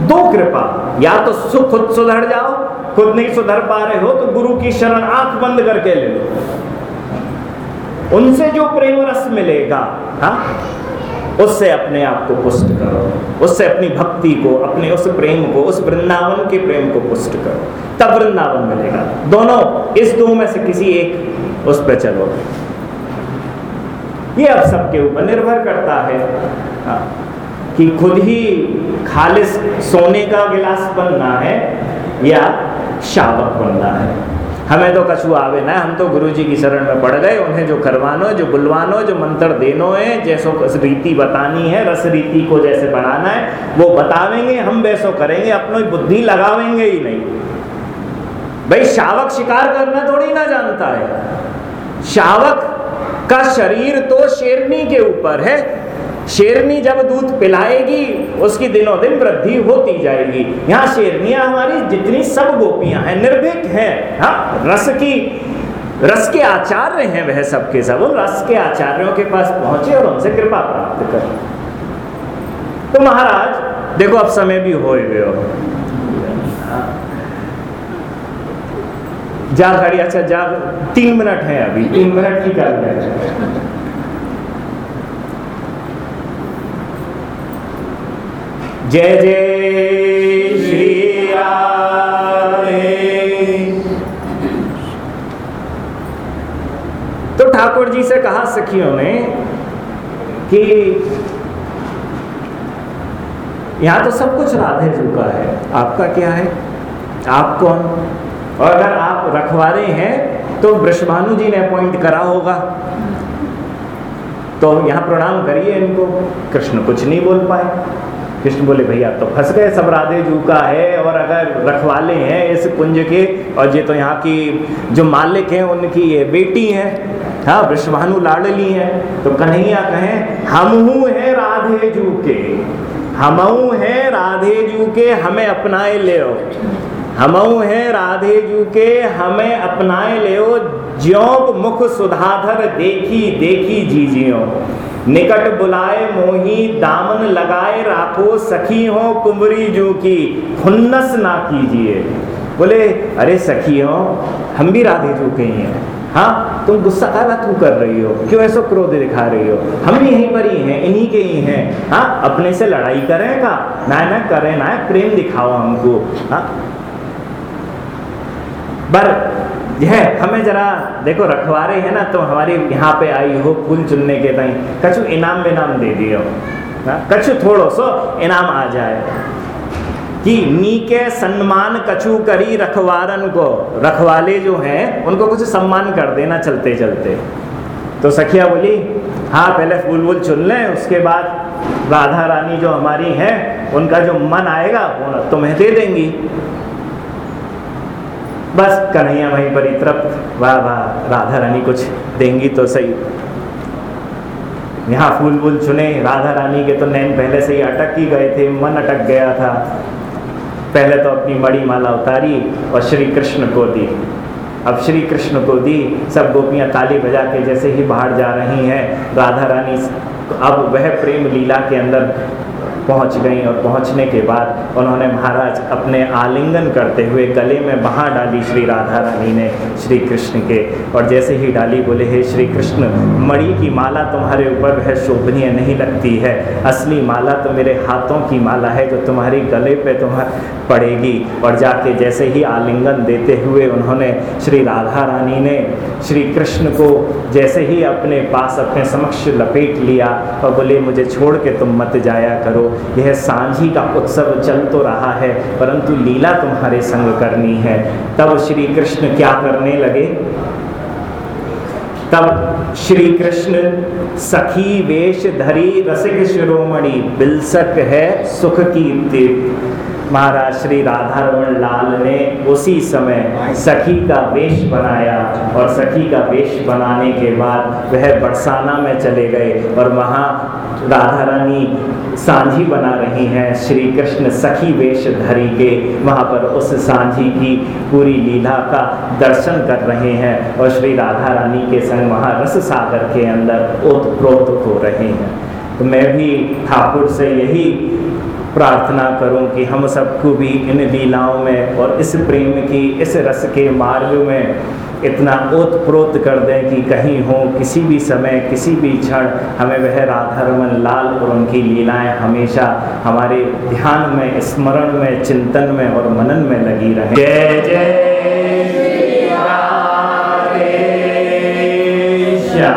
दो कृपा। या तो खुद सुधर जाओ खुद नहीं सुधर पा रहे हो तो गुरु की शरण आँख बंद करके ले लो। उनसे जो प्रेम रस मिलेगा हा? उससे अपने आप को पुष्ट करो। उससे अपनी भक्ति को अपने उस प्रेम को उस वृंदावन के प्रेम को पुष्ट करो। तब वृंदावन मिलेगा। दोनों इस दो में से किसी एक उस पर चलो। ये अब सबके ऊपर निर्भर करता है। हाँ, कि खुद ही खालिश सोने का गिलास बनना है या शावक बनना है। हमें तो कछु आवे ना, हम तो गुरु जी की शरण में पड़ गए, उन्हें जो करवानो, जो बुलवानो, जो मंत्र देनो है, जैसो रीति बतानी है, रस रीति को जैसे बनाना है, वो बतावेंगे, हम वैसो करेंगे, अपनी बुद्धि लगावेंगे ही नहीं। भाई, शावक शिकार करना थोड़ी ना जानता है। शावक का शरीर तो शेरनी के ऊपर है शेरनी जब दूध पिलाएगी, उसकी दिनों दिन वृद्धि होती जाएगी। यहाँ शेरनियाँ हमारी जितनी सब गोपियाँ हैं, निर्भीक हैं। हाँ रस की, रस के आचार्य हैं वह सब। के सब रस के आचार्यों के पास पहुँचे और उनसे कृपा प्राप्त कर। तो महाराज, देखो अब समय भी हो गए हो जा गाड़ी अच्छा जा तीन मिनट है अभी। तीन मिनट की कर जय जय तो ठाकुर जी से कहा सखियों ने कि यहाँ तो सब कुछ राधे जी का है। आपका क्या है? आप कौन? और अगर आप रखवारे हैं तो वृषभानु जी ने अपॉइंट करा होगा। तो यहाँ प्रणाम करिए इनको। कृष्ण कुछ नहीं बोल पाए। कृष्ण बोले, भैया तो फंस गए, सब राधे जू का है और अगर रखवाले हैं इस कुंज के, और ये तो यहाँ की जो मालिक हैं, उनकी ये बेटी हैं हाँ विश्वानु लाडली हैं तो कन्हैया कहें, हम हैं राधे जू के, हम हैं राधे जू के, हमें अपनाए ले हमऊ हैं राधे जू के, हमें अपनाए ले ज्यों मुख सुधाधर देखी देखी जीजियो निकट बुलाए मोही, दामन लगाए राखो, सखी हो कुमरी जू की, खुन्नस ना कीजिए। बोले, अरे सखी हो, हम भी राधे जू के ही हैं। हाँ तुम गुस्सा का तू कर रही हो? क्यों ऐसा क्रोध दिखा रही हो? हम भी यहीं पर ही हैं, इन्हीं के ही हैं। हाँ अपने से लड़ाई करें का? ना ना, करें ना, प्रेम दिखाओ हमको। हाँ पर यह हमें जरा देखो रखवारे हैं ना तो हमारी यहाँ पे आई हो फूल चुनने के तई। कछु इनाम बेनाम दे दियो। हाँ, कछु थोड़ो सो इनाम आ जाए। कि नीके सम्मान कछु करी रखवारन को। रखवाले जो हैं उनको कुछ सम्मान कर देना चलते चलते तो सखिया बोली हाँ पहले फूल वूल चुन लें उसके बाद राधा रानी जो हमारी हैं उनका जो मन आएगा वो तुम्हें दे देंगी। बस कन्हैया वहीं पर तरफ़ वाह वाह, राधा रानी कुछ देंगी तो सही। यहाँ फूल वूल चुने, राधा रानी के तो नैन पहले से ही अटक ही गए थे, मन अटक गया था। पहले तो अपनी बड़ी माला उतारी और श्री कृष्ण को दी। अब श्री कृष्ण को दी, सब गोपियाँ ताली बजा के जैसे ही बाहर जा रही हैं, राधा रानी, अब वह प्रेम लीला के अंदर पहुँच गई और पहुँचने के बाद उन्होंने महाराज अपने आलिंगन करते हुए गले में बहा डाली श्री राधा रानी ने श्री कृष्ण के। और जैसे ही डाली, बोले, हे श्री कृष्ण, मणि की माला तुम्हारे ऊपर वह शोभनीय नहीं लगती है। असली माला तो मेरे हाथों की माला है, जो तुम्हारी गले पे तुम्हार पड़ेगी। और जाके जैसे ही आलिंगन देते हुए उन्होंने श्री राधा रानी ने श्री कृष्ण को जैसे ही अपने पास अपने समक्ष लपेट लिया और बोले, मुझे छोड़ के तुम मत जाया करो। यह सांझी का उत्सव चल तो रहा है, परंतु लीला तुम्हारे संग करनी है। तब श्री कृष्ण क्या करने लगे? तब श्री कृष्ण सखी वेश धरी रसिक शिरोमणि, बिलसक है सुख की महाराज श्री राधारमण लाल ने उसी समय सखी का वेश बनाया और सखी का वेश बनाने के बाद वह बरसाना में चले गए और वहाँ राधा रानी सांझी बना रही हैं। श्री कृष्ण सखी वेश धरी के वहाँ पर उस सांझी की पूरी लीला का दर्शन कर रहे हैं और श्री राधा रानी के संग वहाँ रस सागर के अंदर ओत प्रोत हो रहे हैं। तो मैं भी ठाकुर से यही प्रार्थना करूँ कि हम सबको भी इन लीलाओं में और इस प्रेम की, इस रस के मार्ग में इतना ओतप्रोत कर दें कि कहीं हो, किसी भी समय, किसी भी क्षण हमें वह राधा रमन लाल और उनकी लीलाएँ हमेशा हमारे ध्यान में, स्मरण में, चिंतन में और मनन में लगी रहें। जय जय।